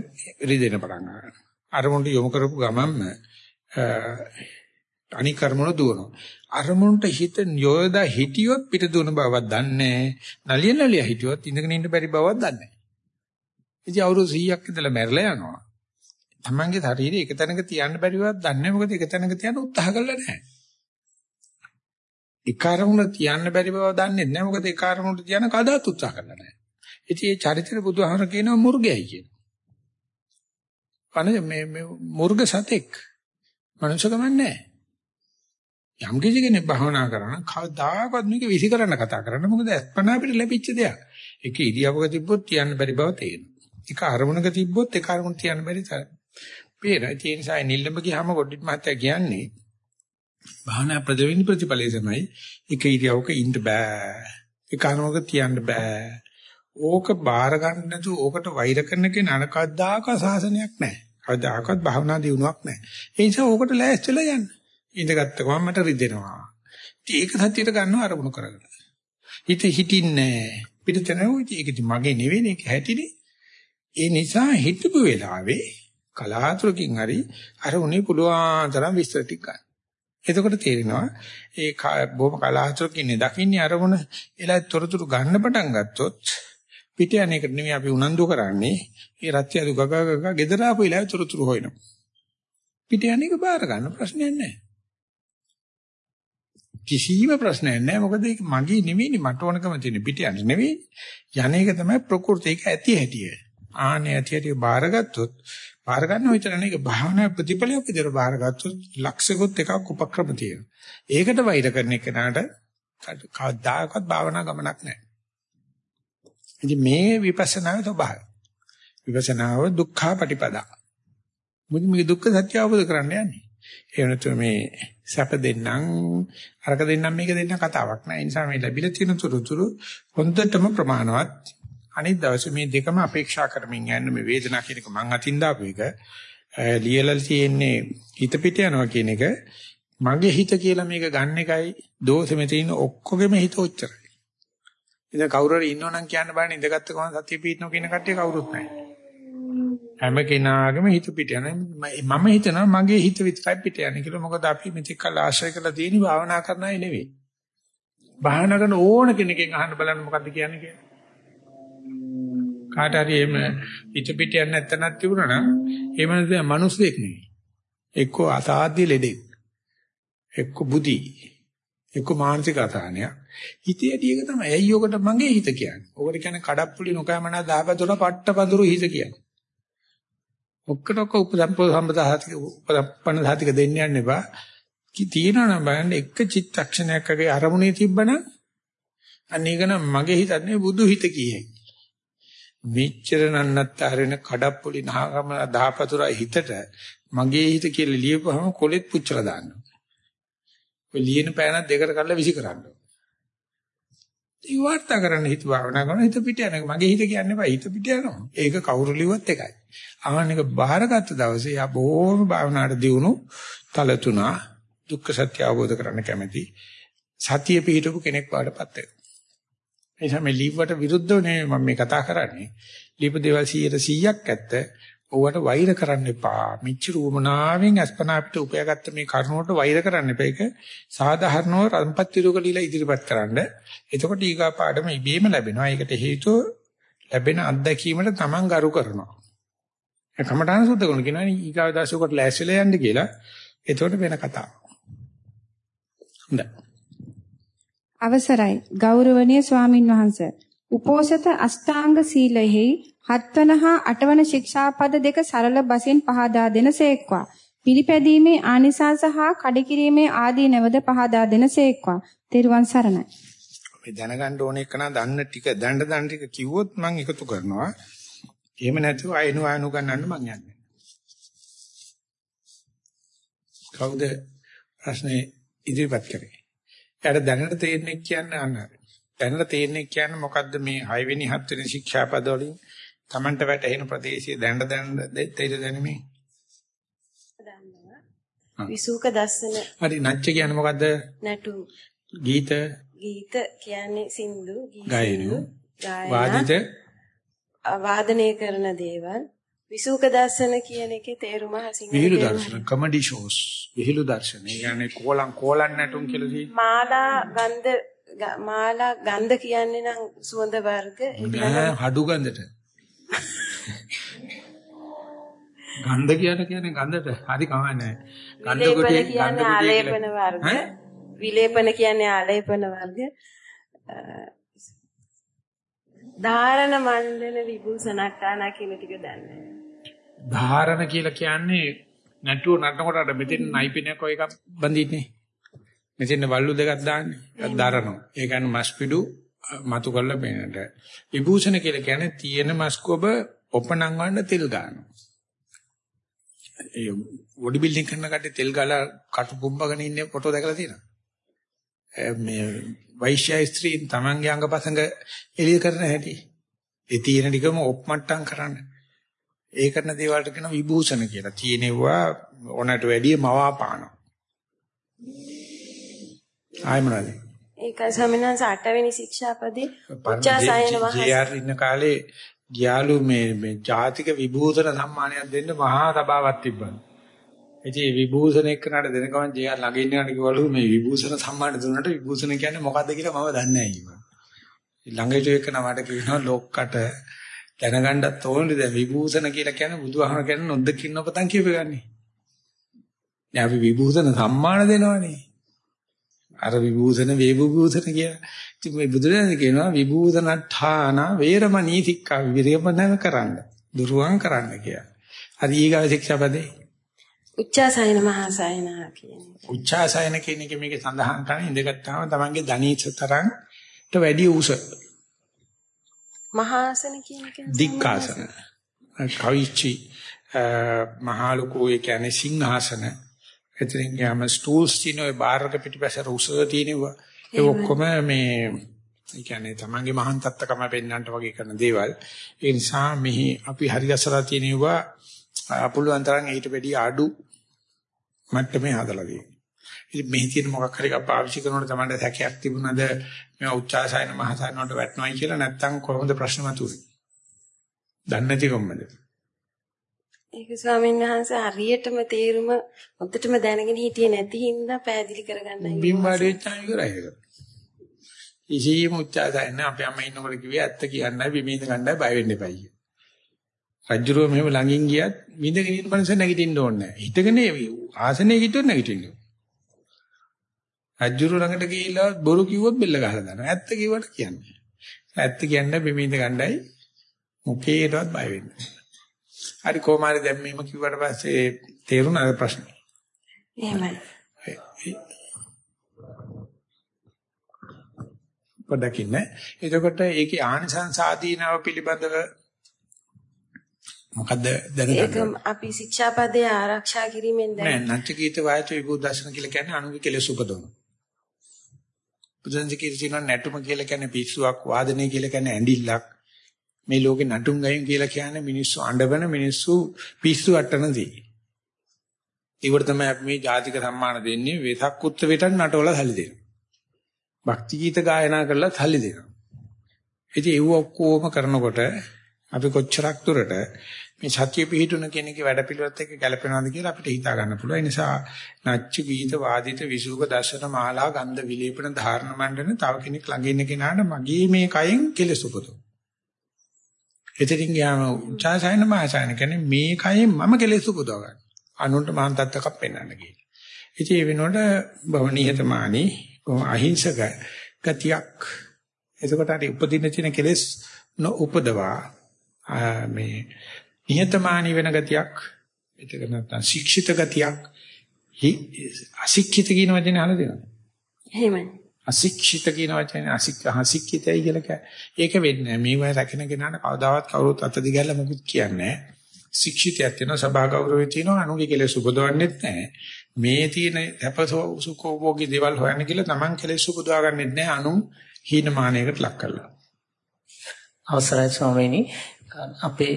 රිදෙන පටන් ගන්නවා. අරමුණට යොමු කරපු ගමන්ම අනිකර්මන දුවනවා. අරමුණට හිත යොදා හිටියොත් පිට දුවන බවක් දන්නේ නලිය නලිය හිටියොත් ඉඳගෙන ඉන්න බැරි බවක් දන්නේ ඉතින් අවුරුදු 100ක් ඉඳලා මැරලා යනවා. තමන්ගේ ශරීරය එක තැනක තියන්න බැරිවත් දන්නේ මොකද එක තැනක තියන්න උත්සාහ කළා නැහැ. ඒ කාර්මුණ තියන්න බැරි බව දන්නේ නැහැ මොකද ඒ කාර්මුණ තියන්න කදාත් උත්සාහ කළා නැහැ. ඉතින් ඒ චරිතේ බුදුහාමර කියනවා මුර්ගයයි කියන. අනේ මේ මේ මුර්ග සතෙක්. මනුෂ්‍යකම නැහැ. යම් කිසි කෙනෙක් භවනා කරන කවදාකවත් මේක විසි කරන්න කතා කරන්න මොකද අස්පනා අපිට ලැබිච්ච දෙයක්. ඒක ඉරියව්වක තිබ්බොත් තියන්න බැරි බව තේරෙනවා. ඒක අරමුණක තිබ්බොත් ඒක අරමුණ තියන්න බැරි තරම්. පේන. ඒ නිසා නිල්ලඹ ගියාම ගොඩිත් මහත්තයා කියන්නේ භාවනා ප්‍රතිවිනි ප්‍රතිඵලය තමයි එක ඉරියවක ඉන්න බෑ. ඒකනෝක තියන්න බෑ. ඕක බාර ගන්න නැතුව ඕකට වෛර කරන කෙනා කවදාක සාසනයක් නැහැ. කවදාකවත් භාවනා දියුණුවක් නැහැ. ඒ නිසා ඕකට ලෑස්තිලා යන්න. ඉඳගත්ත ගමන් මට රිදෙනවා. ඉතින් ඒක සත්‍යයට ගන්නව අරමුණු කරගෙන. හිත හිටින්නේ පිටතනෝ ඒක ඉතින් මගේ නෙවෙයි ඒක හැටිනේ. ඒ නිසා හිතපු වෙලාවේ කලාතුරකින් හරි අර උනේ පුළුවන් තරම් විස්තර ටික ගන්න. එතකොට තේරෙනවා ඒ බොහොම කලාතුරකින් දකින්නේ අරමුණ එලා තොරතුරු ගන්න පටන් ගත්තොත් පිට යන එකට නෙමෙයි අපි උනන්දු කරන්නේ. ඒ රත්ය අදු ගග ගග ගෙදර ආපු වෙලාවේ තොරතුරු හොයනවා. පිට යන එක බාර ගන්න ප්‍රශ්නයක් නැහැ. කිසිම ප්‍රශ්නයක් නැහැ. මොකද ඒක මගේ නෙවෙයිනේ. මට ඕනකම තියෙන පිට යන්න නෙවෙයි. යන එක තමයි ප්‍රകൃති ඒක ඇති හැටිය. ආනේ ඇති හැටිය බාරගත්තොත් බාර ගන්න විතරනේ ඒක භාවනා ප්‍රතිඵලයක් විදිහට බාරගත්තොත් ලක්ෂිකුත් එකක් උපක්‍රම තියෙනවා. ඒකට වෛර කරන එකනට කවදාකවත් භාවනා ගමනක් නැහැ. ඉතින් මේ විපස්සනාවේ ස්වභාවය විපස්සනාව දුක්ඛ පටිපදා මුදි මේ දුක්ඛ සත්‍ය අවබෝධ කරන්න යන්නේ ඒ වෙනතු මේ සැප දෙන්නම් අරක දෙන්නම් මේක දෙන්නම් කතාවක් නෑ. ඒ නිසා මේ ලැබිලා තියෙන තුරුතුරු හොඳටම ප්‍රමාණවත්. අනිත් දවසේ මේ දෙකම අපේක්ෂා කරමින් යන්න මේ වේදනාව කියන එක මං අතින් දාපු එක ලියලා තියෙන්නේ හිත පිට යනවා කියන එක මගේ හිත කියලා මේක ගන්න එකයි දෝෂෙ මෙතන ඉන්න ඔක්කොගෙම හිත ඔච්චරයි. ඉතින් කවුරු හරි ඉන්නවනම් කියන්න බෑනේ ඉඳගත්ත ගමන් සතිය පිටනෝ කියන කට්ටිය කවුරුත් නැහැ. හැම කෙනාගේම හිත පිට යන මම හිතනවා මගේ හිත විතරයි පිට යන්නේ කියලා මොකද අපි මෙතෙක් කල් ආශ්‍රය කරලා තියෙන භාවනා කරන අය නෙවෙයි. භාවනා කරන ඕන කෙනකින් අහන්න බලන්න මොකද්ද කියන්නේ කියලා. කාට හරි එහෙම හිත පිට යන්නේ නැත්තනක් තිබුණා නම් ඒ මනුස්සයා මිනිස්සෙක් නෙවෙයි. එක්කෝ අසාධ්‍ය ලෙඩෙක්. එක්කෝ බුද්ධි. එක්කෝ මානසික අසහනයක්. හිතේ ඇටි එක තමයි. ඇයි ඔකට මගේ හිත කියන්නේ? ඔකට කියන්නේ කඩප්පුලි නොකෑමනා දහපතොර පට්ටපඳුරු හිත කියන්නේ. ඔක්කොටක උපසම්පෝ සම්පදාහතික උපසම්පන්න සාතික දෙන්න යන්න එපා. තියෙනවා නම් බලන්න එක චිත්තක්ෂණයක් වගේ අරමුණේ තිබ්බනම් අන්න ඒක නම් මගේ හිතත් නෙවෙයි බුදු හිත කියේ. මෙච්චර නන්නත්තරින කඩප්පුලි නහගම දහපතුරා හිතට මගේ හිත කියලා ලියපුවම කොලෙත් පුච්චලා දාන්නවා. ඔය ලියන පෑනක් දෙකට කඩලා විසි කරන්න. ඒ වාර්තා කරන්න හිත භාවනා කරන හිත පිට යන මගේ හිත කියන්නේ බෑ හිත පිට යනවා. ඒක කවුරු ලිව්වත් එකයි. ආහන එක බාරගත්ත දවසේ යා බොහොම භාවනාවට දියුණු තල තුනා දුක්ඛ සත්‍ය අවබෝධ කරගන්න කැමැති සතිය පිහිටපු කෙනෙක් වඩපත් වෙනවා. ඒ නිසා මේ ලිව්වට විරුද්ධව නෙමෙයි මම මේ කතා කරන්නේ. ලියපු දේවල් 100%ක් ඇත්ත. ඕවට වෛර කරන්න එපා. මිච්චරු වමනාවෙන් අස්පනා අපිට උපයාගත්ත මේ කරුණට වෛර කරන්න එපා. ඒක සාධාරණව රම්පත් විරෝග ලීලා ඉදිරිපත් කරන්න. එතකොට ඊගා පාඩම ඉබේම ලැබෙනවා. ඒකට හේතුව ලැබෙන අත්දැකීමට Taman ගරු කරනවා. ඒ කමඨාන සුද්ධ කරන කියනවා ඊගා දාසුකට ලෑස්තිලා යන්න කියලා. එතකොට වෙන කතාවක්. හොඳයි. අවසරයි ගෞරවනීය ස්වාමින් වහන්සේ. උපෝසත අෂ්ටාංග සීලෙහි හත්වන හා අටවන ශික්ෂාපද දෙක සරල බසින් පහදා දෙනසේක්වා. පිළිපැදීමේ ආනිසංස හා කඩකිරීමේ ආදීනවද පහදා දෙනසේක්වා. තෙරුවන් සරණයි. මේ දැනගන්න ඕන එක නා දන්න ටික දඬ දඬ ටික කිව්වොත් මම එකතු කරනවා. එහෙම නැතුව අයනු අයනු ගන්නන්න මං යන්නේ. කවුද ප්‍රශ්නේ ඉදිරිපත් කරේ? එයාට දැනට තේරෙන්නේ කියන්නේ අන්න. දැනට තේරෙන්නේ කියන්නේ මොකද්ද මේ 6 වෙනි 7 වෙනි ශික්ෂාපද වලින් Tamanට වැටෙන ප්‍රදේශයේ දැනට දැන දෙයිද දැනෙන්නේ? විසූක දස්සන හරි නැච්ච කියන්නේ මොකද්ද? නටු ගීත ගීත කියන්නේ සින්දු ගායනය වාදිත වාදනය කරන දේවල් විසූක දර්ශන කියන එකේ තේරුම සිංහල විහිළු දර්ශන කමෙඩි ෂෝස් විහිළු දර්ශන. කියන්නේ කෝලම් කෝලම් නැටුම් කියලා තියෙන්නේ. මාලා ගන්ධ මාලා ගන්ධ කියන්නේ නම් සුවඳ වර්ග නෑ හඩු ගඳට. ගන්ධ කියන කියන්නේ ගඳට. හරි කමන්නේ. ගන්ධ කොටේ ගන්ධ ආලේපන වර්ග. විලේපන කියන්නේ ආලේපන වර්ග. ධාරණ මණ්ඩල විභූෂණක්කානා කියන ටික දන්නේ. ධාරණ කියලා කියන්නේ නැටුව නටනකොට අර මෙතෙන් නයිපිනයක් ඔය එකක් බඳින්නේ. මෙතෙන් වල්ලු දෙකක් දාන්නේ. ඒක දරනවා. ඒ කියන්නේ මස් පිඩු මතු කරලා පේනට. විභූෂණ කියලා කියන්නේ තියෙන මස් කොබ ඔපණම් වන්න තෙල් ගන්නවා. ඒ බොඩි බිල්ඩින් කරන කට්ටිය තෙල් ගාලා කටු පුම්බගෙන ඉන්න ෆොටෝ දැකලා තියෙනවා. මේ වෛශ්‍ය ස්ත්‍රීන් තමන්ගේ අංගපසංග එළිය කරන හැටි. ඒ තියෙන ටිකම ඔප්මට්ටම් කරන්න. ඒ කරන දේවල්ට කියන විභූෂණ කියලා. තියෙනවා ඕනට වැඩිය මවාපානවා. ආයි මොනවාද? ඒකයි ස්වාමීනාංශ 8 වෙනි ශික්ෂාපදේ උච්චාසයන මහා ජේ.ආර් ඉන්න කාලේ ගියාලු මේ මේ ජාතික විභූෂණ සම්මානයක් දෙන්න මහා සභාවක් තිබ්බා. ඉතින් විභූෂණ එක්කනට දෙන ගමන් ජේ.ආර් ළඟ ඉන්න කෙනෙක් කිව්වලු මේ විභූෂණ සම්මාන දුන්නට විභූෂණ කියන්නේ මොකද්ද කියලා මම දන්නේ නැහැ කිව්වා. ළඟට එක්කන මට කියනවා ලොක්කට දැනගන්නත් ඕනේ දැන් විභූෂණ කියලා කියන්නේ බුදුහාමර කියන්නේ නොදකින්න ඔබතන් කියපගන්නේ. දැන් අපි විභූෂණ සම්මාන දෙනවනේ. අර විභූෂණ වේභූෂණ කියලා. ඉතින් මේ බුදුරජාණන් කියනවා විභූෂණඨාන වේරමණී සික්ඛා විරමණය කරන්න. දුරුවන් කරන්න කියලා. හරි ඊගාව ශික්ෂාපදේ. උච්චාසයන මහා සයන කියන්නේ. උච්චාසයන කියන එක මේකේ සඳහන් කරන ඉඳගත්තාම තමන්ගේ ධනීච තරන්ට වැඩි උස. මහාසන කියන එක දික්කාසන. කවිචි මහලුකෝ ඒ කියන්නේ සිංහාසන. එතනින් ගියාම ස්ටූල්ස් තියෙන ඔය බාරක පිටිපස්ස රුස තියෙනවා. ඒ ඔක්කොම මේ ඒ කියන්නේ තමන්ගේ මහාන් තත්ත්වකම පෙන්වන්නට වගේ කරන දේවල්. ඒ නිසා මෙහි අපි හරි අසලා තියෙනවා අපුලුවන් තරම් ඊට වැඩි අඩු මට්ටමේ හදලා තියෙනවා. ඉතින් මෙහි තියෙන මොකක් හරි පාවිච්චි කරනකොට තමයි හැකියාවක් තිබුණාද මේ උච්චාසයන මහසයන වලට වැටෙනවයි කියලා නැත්තම් කොහොමද ප්‍රශ්න මතුවේ? දන්නේ නැති කොම්මද? ඒක ස්වාමීන් වහන්සේ හරියටම තේරුම හොද්දටම දැනගෙන හිටියේ නැති හින්දා පැහැදිලි කරගන්නයි. බිම් වාඩි වෙච්චා ඉවරයි ඒක. ඉසීම උච්චාසයන අපි අම්ම ඉන්නකොට කිව්වේ ඇත්ත කියන්නයි බිමේද ගන්නයි බය වෙන්න එපා කිය. රජ්ජුරුව මෙහෙම ළඟින් ගියත් විඳගෙන ඉන්න මනස නැගිටින්න ඕනේ නැහැ. හිටගෙන ආසනේ හිටියොත් නැගිටින්න ඕනේ. රජ්ජුරුව ළඟට ගිහිල්ලා බොරු කිව්වොත් බෙල්ල ගහලා දානවා. ඇත්ත කිව්වට කියන්නේ. ඇත්ත කියන්නේ බිමේද ගන්නයි මොකේටවත් බය වෙන්නේ නැහැ. හරි කොහොමාරි දැන් මෙහෙම කිව්වට පස්සේ තේරුණාද ප්‍රශ්නේ? එහෙමයි. පොඩ්ඩක් ඉන්න. එතකොට ඒකේ ආනිසංස ආදීනව පිළිබඳව මොකද්ද දැනගන්න? ඒක අපි ශික්ෂාපදයේ ආරක්ෂා කිරීමෙන් නෑ නැත්කීත වායත විබුද්දර්ශන කියලා කියන්නේ අනුගේ කෙලෙස් උපදවන. බුදුන්සේ කියන නැටුම කියලා කියන්නේ පිස්සුවක් වාදනය කියලා කියන්නේ ඇඬිල්ලක්. මේ ලෝකේ නටුම් ගයින් කියලා කියන්නේ මිනිස්සු අඬවන මිනිස්සු පිස්සු වට්ටන දේ. ඒවට තමයි අපි මේ ජාතික සම්මාන දෙන්නේ වෙසක් උත්සවයට නටවල සල්ලි දෙනවා. භක්ති ගීත ගායනා කරලා සල්ලි දෙනවා. ඉතින් ඒව ඔක්කොම කරනකොට අපි කොච්චරක් දුරට මේ සත්‍ය පිහිටුන කෙනෙක්ගේ වැඩපිළිවෙලත් එක්ක ගැලපෙනවද කියලා අපිට හිතා ගන්න පුළුවන්. ඒ නිසා නච්ච ගීත වාදිත විසුක දර්ශන මාලා ගන්ධ විලේපන ධාරණ මණ්ඩන තව කෙනෙක් ළඟ ඉන්න කෙනාට මගේ මේ කයෙන් කෙලෙස් උපදව. එතරින් ගියාම උචාසයන මාසයන කියන්නේ මේ කයෙන් මම කෙලෙස් උපදව ගන්න. අනුන්ට මහාන් තත්ත්වයක් පෙන්වන්න කියලා. ඉතින් ඒ වෙනකොට භවනීයතමානී අහිංසක ගතියක් එතකොට හරි උපදින්න තියෙන කෙලෙස් නොඋපදවා මේ නිහතමානී වෙන ගතියක් ඒක නැත්නම් ශික්ෂිත ගතියක් අශික්ෂිත කියන වචනේ අහලා දෙනවා. එහෙමයි. අශික්ෂිත කියන වචනේ අශික්ෂ අශික්ෂිතයි කියලා කිය. ඒක වෙන්නේ මේ වගේ රැකෙන කෙනාට කවදාවත් කවුරුත් අත දිගැල්ල මොකුත් කියන්නේ නැහැ. ශික්ෂිතයක් තියෙනවා සභා ගෞරවය තියෙනවා අනුගේ කෙලෙස් උපදවන්නෙත් නැහැ. මේ තියෙන අපසෝසුකෝභෝගී දේවල් හොයන්න කියලා Taman කෙලෙස් උපදවා ගන්නෙත් නැහැ අනු හීනමානයකට ලක් කරලා. අවසරයි ස්වාමීනි අපේ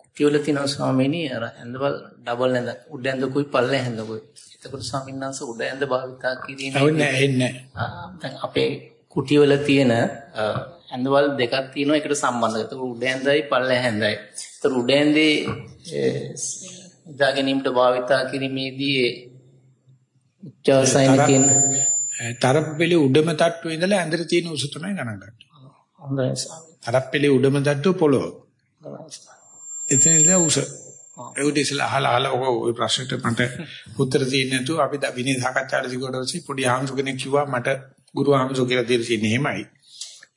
කුටිවල තියෙනවා ස්වාමීනි අර ඇඳවල් ඩබල් ඇඳ උඩ ඇඳකුයි පල්ලේ ඇඳකුයි. එතකොට ස්වාමීන් වහන්සේ උඩ ඇඳ භාවිතා කිරීමේ ඔව් නෑ එන්නේ දැන් අපේ කුටිවල තියෙන ඇඳවල් දෙකක් තියෙනවා ඒකට සම්බන්ධ. ඒක උඩ ඇඳයි පල්ලේ ඇඳයි. ඒතර උඩ ඇඳේ ඉදා ගැනීමට භාවිතා කිරීමේදී උච්චාසයන කියන තරප්පෙලේ උඩම තට්ටුවේ ඉඳලා ඇඳට තියෙන උස තමයි ගණන් ගන්න. හොඳයි ස්වාමී. තරප්පෙලේ උඩම තට්ටුව පොළොව. එතන ඉඳලා උස. ඒකට ඉස්සලා අහලා අහලා ඔය ප්‍රශ්නෙට මට උත්තර දෙන්නේ නැතුව අපි විනය සාකච්ඡාට දිගටවසේ පොඩි ආම්සු කෙනෙක් කිව්වා මට ගුරු ආම්සු කියලා දෙන්න තියෙන්නේ එහෙමයි.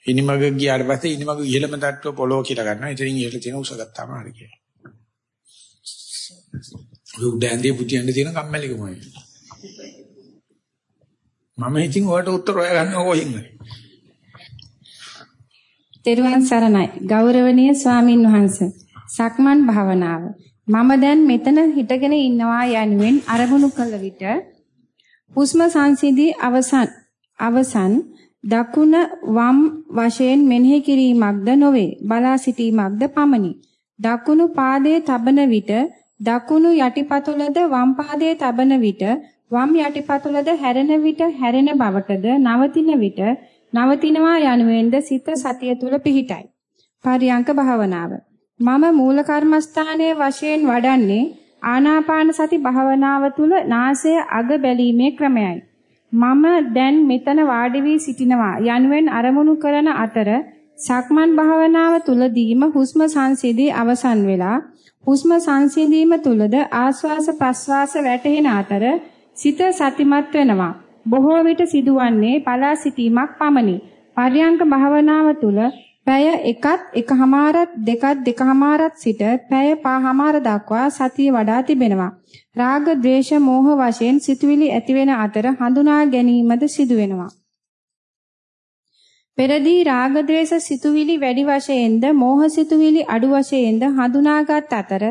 ඉනිමග ගියාට පස්සේ ඉනිමග ඉහළම තට්ටුව පොළොව කියලා ගන්නවා. ඉතින් ඉහළ තියෙන උස ගත්තාම හරි කියලා. උඩ ඇඳේ පුතියන්නේ තියෙන කම්මැලිකමයි. මම ඉතින් ඔයාලට උත්තර හොයාගන්නවා කොහින්ද? තෙරුවන් සරණයි. ගෞරවනීය ස්වාමින් වහන්සේ. සක්මන් භාවනාව. මම දැන් මෙතන හිටගෙන ඉන්නවා යනුවෙන් අරමුණු කළ විට හුස්ම සංසිඳී අවසන් අවසන් දකුණ වම් වශයෙන් මෙනෙහි කිරීමක්ද නොවේ බලා සිටීමක්ද පමණි දකුණු පාදයේ තබන විට දකුණු යටිපතුලද වම් පාදයේ තබන විට වම් යටිපතුලද හැරෙන විට හැරෙන බවටද නවතින විට නවතිනවා යනුවෙන්ද සිත සතිය තුල පිහිටයි. පරියංක භාවනාව. මම මූල කර්මස්ථානයේ වශයෙන් වඩන්නේ ආනාපාන සති භාවනාව තුල නාසය අග බැලීමේ ක්‍රමයයි. මම දැන් මෙතන වාඩි වී සිටිනවා යනුවෙන් අරමුණු කරන අතර සක්මන් භාවනාව තුලදීම හුස්ම සංසිඳී අවසන් වෙලා හුස්ම සංසිඳීම තුලද ආස්වාස ප්‍රස්වාස වැටෙන අතර සිත සතිමත් වෙනවා. බොහෝ විට සිදුවන්නේ පලා සිටීමක් පමණි. පර්යංක භාවනාව තුල පැය එකත් එකහමාරත් දෙකත් දෙකහමාරත් සිට පැය පහමාර දක්වා සතිය වඩා තිබෙනවා. රාග, ద్వේෂ, මෝහ වශයෙන් සිතුවිලි ඇතිවෙන අතර හඳුනා ගැනීමද සිදුවෙනවා. පෙරදී රාග ද්වේෂ සිතුවිලි වැඩි වශයෙන්ද මෝහ සිතුවිලි අඩු වශයෙන්ද හඳුනාගත් අතර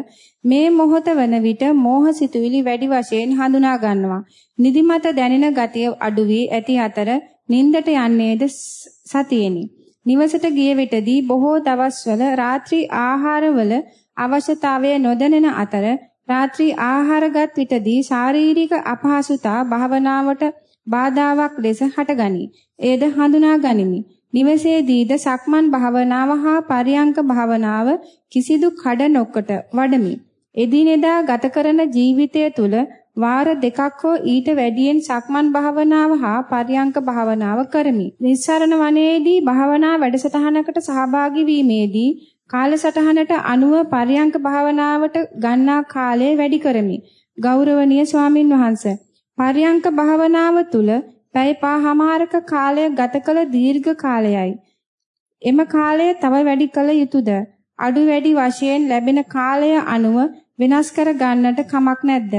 මේ මොහොත වන විට මෝහ සිතුවිලි වැඩි වශයෙන් හඳුනා ගන්නවා. නිදිමත දැනෙන ගතිය අඩු වී ඇති අතර නින්දට යන්නේද සතියෙනි. නිවසට ගිය විටදී බොහෝ දවස්වල රාත්‍රී ආහාරවල අවශ්‍යතාවය නොදැනෙන අතර රාත්‍රී ආහාරගත් විටදී ශාරීරික අපහසුතා භාවනාවට බාධාවක් ලෙස හටගනී. එයද හඳුනා ගනිමි. නිවසේදීද සක්මන් භාවනාව හා පරියංක භාවනාව කිසිදු කඩ නොකොට වඩමි. එදිනෙදා ගත කරන ජීවිතය තුළ වාර දෙකක් හෝ ඊට වැඩියෙන් සක්මන් භාවනාව හා පරියංක භාවනාව කරමි. නිස්සරණ වනයේදී භාවනා වැඩසටහනකට සහභාගී වීමේදී කාලසටහනට අනුව පරියංක භාවනාවට ගන්නා කාලය වැඩි කරමි. ගෞරවනීය ස්වාමින් වහන්සේ පරියංක භාවනාව තුල පැය පහමාරක කාලය ගත කළ දීර්ඝ කාලයයි. එම කාලය තව වැඩි කළ යුතුයද? අඩු වැඩි වශයෙන් ලැබෙන කාලය අනුව වෙනස් කර ගන්නට කමක් නැද්ද?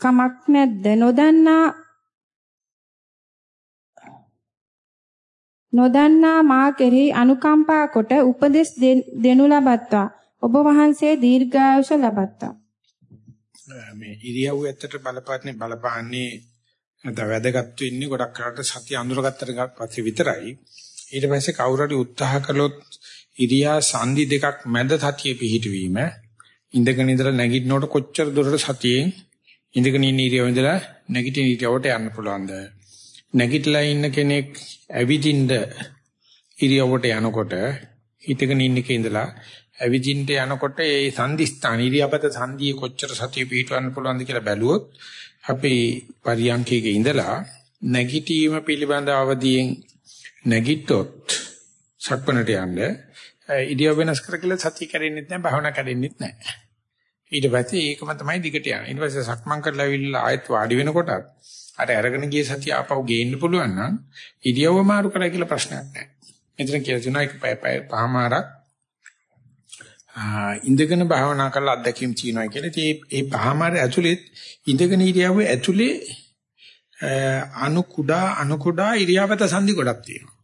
කමක් නැද්ද? නොදන්නා නොදන්නා මා කෙරෙහි අනුකම්පා කොට උපදෙස් දෙනු ලබත්තා. ඔබ වහන්සේ දීර්ඝායුෂ ලබත්තා. මේ ඉරියව් ඇත්තට බලපාන්නේ බලපාන්නේ නැත්නම් වැදගත් වෙන්නේ ගොඩක් කරාට සතිය අඳුරගත්තට පස්සේ විතරයි. ඊට පස්සේ කවුරු හරි උත්සාහ කළොත් ඉරියා සංදි දෙකක් මැද සතිය පිහිටවීම ඉඳගෙන ඉඳලා නැගිටිනකොට කොච්චර දුරට සතියෙන් ඉඳගෙන ඉන්න ඉරියව් ඉඳලා නැගිටින ඉරියවට යන්න පුළුවන්ද? නැගිටලා ඉන්න කෙනෙක් ඇවිදින්න ඉරියව්වට යනකොට හිටගෙන ඉන්න එකේ ඉඳලා ඇවිදින්න යනකොට ඒ සංදිස්ථාන ඉරියාපත සංදියේ කොච්චර සතිය පිටවන්න පුළුවන්ද කියලා බැලුවොත් අපේ පරියන්කයේ ඉඳලා නැගිටීම පිළිබඳ අවදියෙන් නැගිට්ටොත් සක්පනට යන්න ඉරියව් වෙනස් කර කියලා සතිය කැඩෙන්නේ නැහැ භාවනා කැඩෙන්නේ නැහැ ඊට පස්සේ ඒකම තමයි දිගට යන්නේ ඊට පස්සේ සක්මන් කරලා ඇවිල්ලා ආයෙත් වාඩි වෙනකොටත් අර අරගෙන ගිය සතිය ආපහු ගේන්න පුළුවන් නම් ඉරියව්ව මාරු කරලා කියලා ප්‍රශ්නයක් නැහැ මෙතන කියලා තියෙනවා එක පය පය පහමාරක් ඉඳගෙන භාවනා කරලා අත්දැකීම් තියෙනවා කියලා. ඉතින් ඒ පහමාර ඇතුලේ ඉඳගෙන ඉරියව්වේ ඇතුලේ අනු කුඩා අනු කුඩා ඉරියාපත සංදි ගොඩක් තියෙනවා.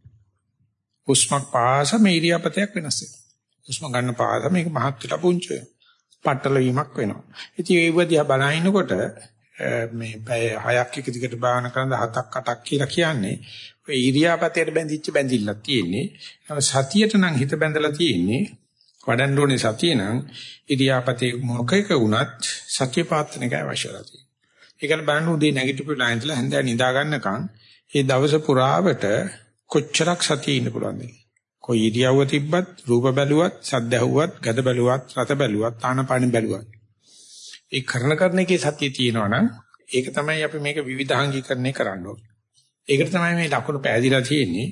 හුස්මක් පාස මේ ඉරියාපතයක් වෙනස් වෙනවා. හුස්ම ගන්න පාස මේක මහත් වෙලා පුංචි වෙනවා. පట్టල වීමක් වෙනවා. ඉතින් ඒ වදියා බලනකොට මේ පැය 6ක් එක දිගට භාවනා කරන 7ක් 8ක් කියලා කියන්නේ ඔය ඉරියාපතයට බැඳිච්ච බැඳිල්ලක් තියෙන්නේ. සතියට නම් හිත බැඳලා තියෙන්නේ වඩන්න ඕනේ සතිය නම් ඉරියාපතේ මොකක වුණත් සතිය පාත්තන එකයි අවශ්‍යලා තියෙන්නේ. ඒකල බලන්න උදේ නැගිටිපු ලායින්දලා හැන්දෑ නිදා ගන්නකම් ඒ දවස පුරාවට කොච්චරක් සතිය ඉන්න පුළුවන්ද කොයි ඉරියව්ව තිබ්බත් රූප බැලුවත් සද්ද ඇහුවත් ගඳ බැලුවත් රස බැලුවත් ආනපාන බැලුවත් ඒ කරන කරන එකේ සතිය තියෙනවා නම් ඒක තමයි අපි මේක විවිධාංගීකරණය කරන්න ඕනේ. ඒකට තමයි මේ ලකුණු පෑදිලා තියෙන්නේ.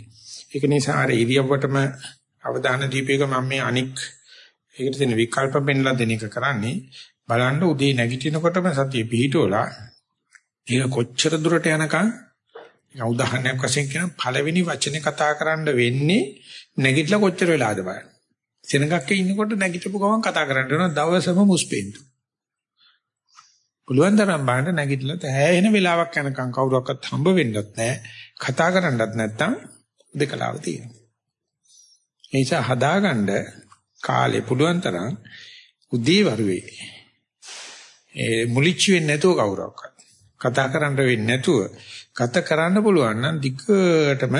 ඒක නිසා අර ඉරියව්වටම අවධාන දීපේක මම මේ අනික් ඒකට තියෙන විකල්ප පෙන්ලා දෙන එක කරන්නේ බලන්න උදේ නැගිටිනකොටම සතිය පිහිටෝලා ඒක කොච්චර දුරට යනකම් උදාහරණයක් වශයෙන් කියන පළවෙනි වචනේ කතා කරන්න වෙන්නේ නැගිටලා කොච්චර වෙලාද බලන්න. සෙනගක්ක ඉන්නකොට නැගිටපු ගමන් කතා කරන්න වෙනවා දවසම මුස්පෙන්තු. පුළුවන් තරම් බලන්න නැගිටලා තෑහෙන වෙලාවක් යනකම් කවුරක්වත් හම්බ වෙන්නත් නැහැ. කතා කරන්නත් නැත්තම් දෙකලාව තියෙනවා. ඒ නිසා හදාගන්න කාලේ පුළුවන් තරම් උදී වරුවේ ඒ මුලිච්ච වෙන්නේ නැතුව කවුරක්වත් කතා කරන්න වෙන්නේ නැතුව ගත කරන්න පුළුවන් නම් දිගටම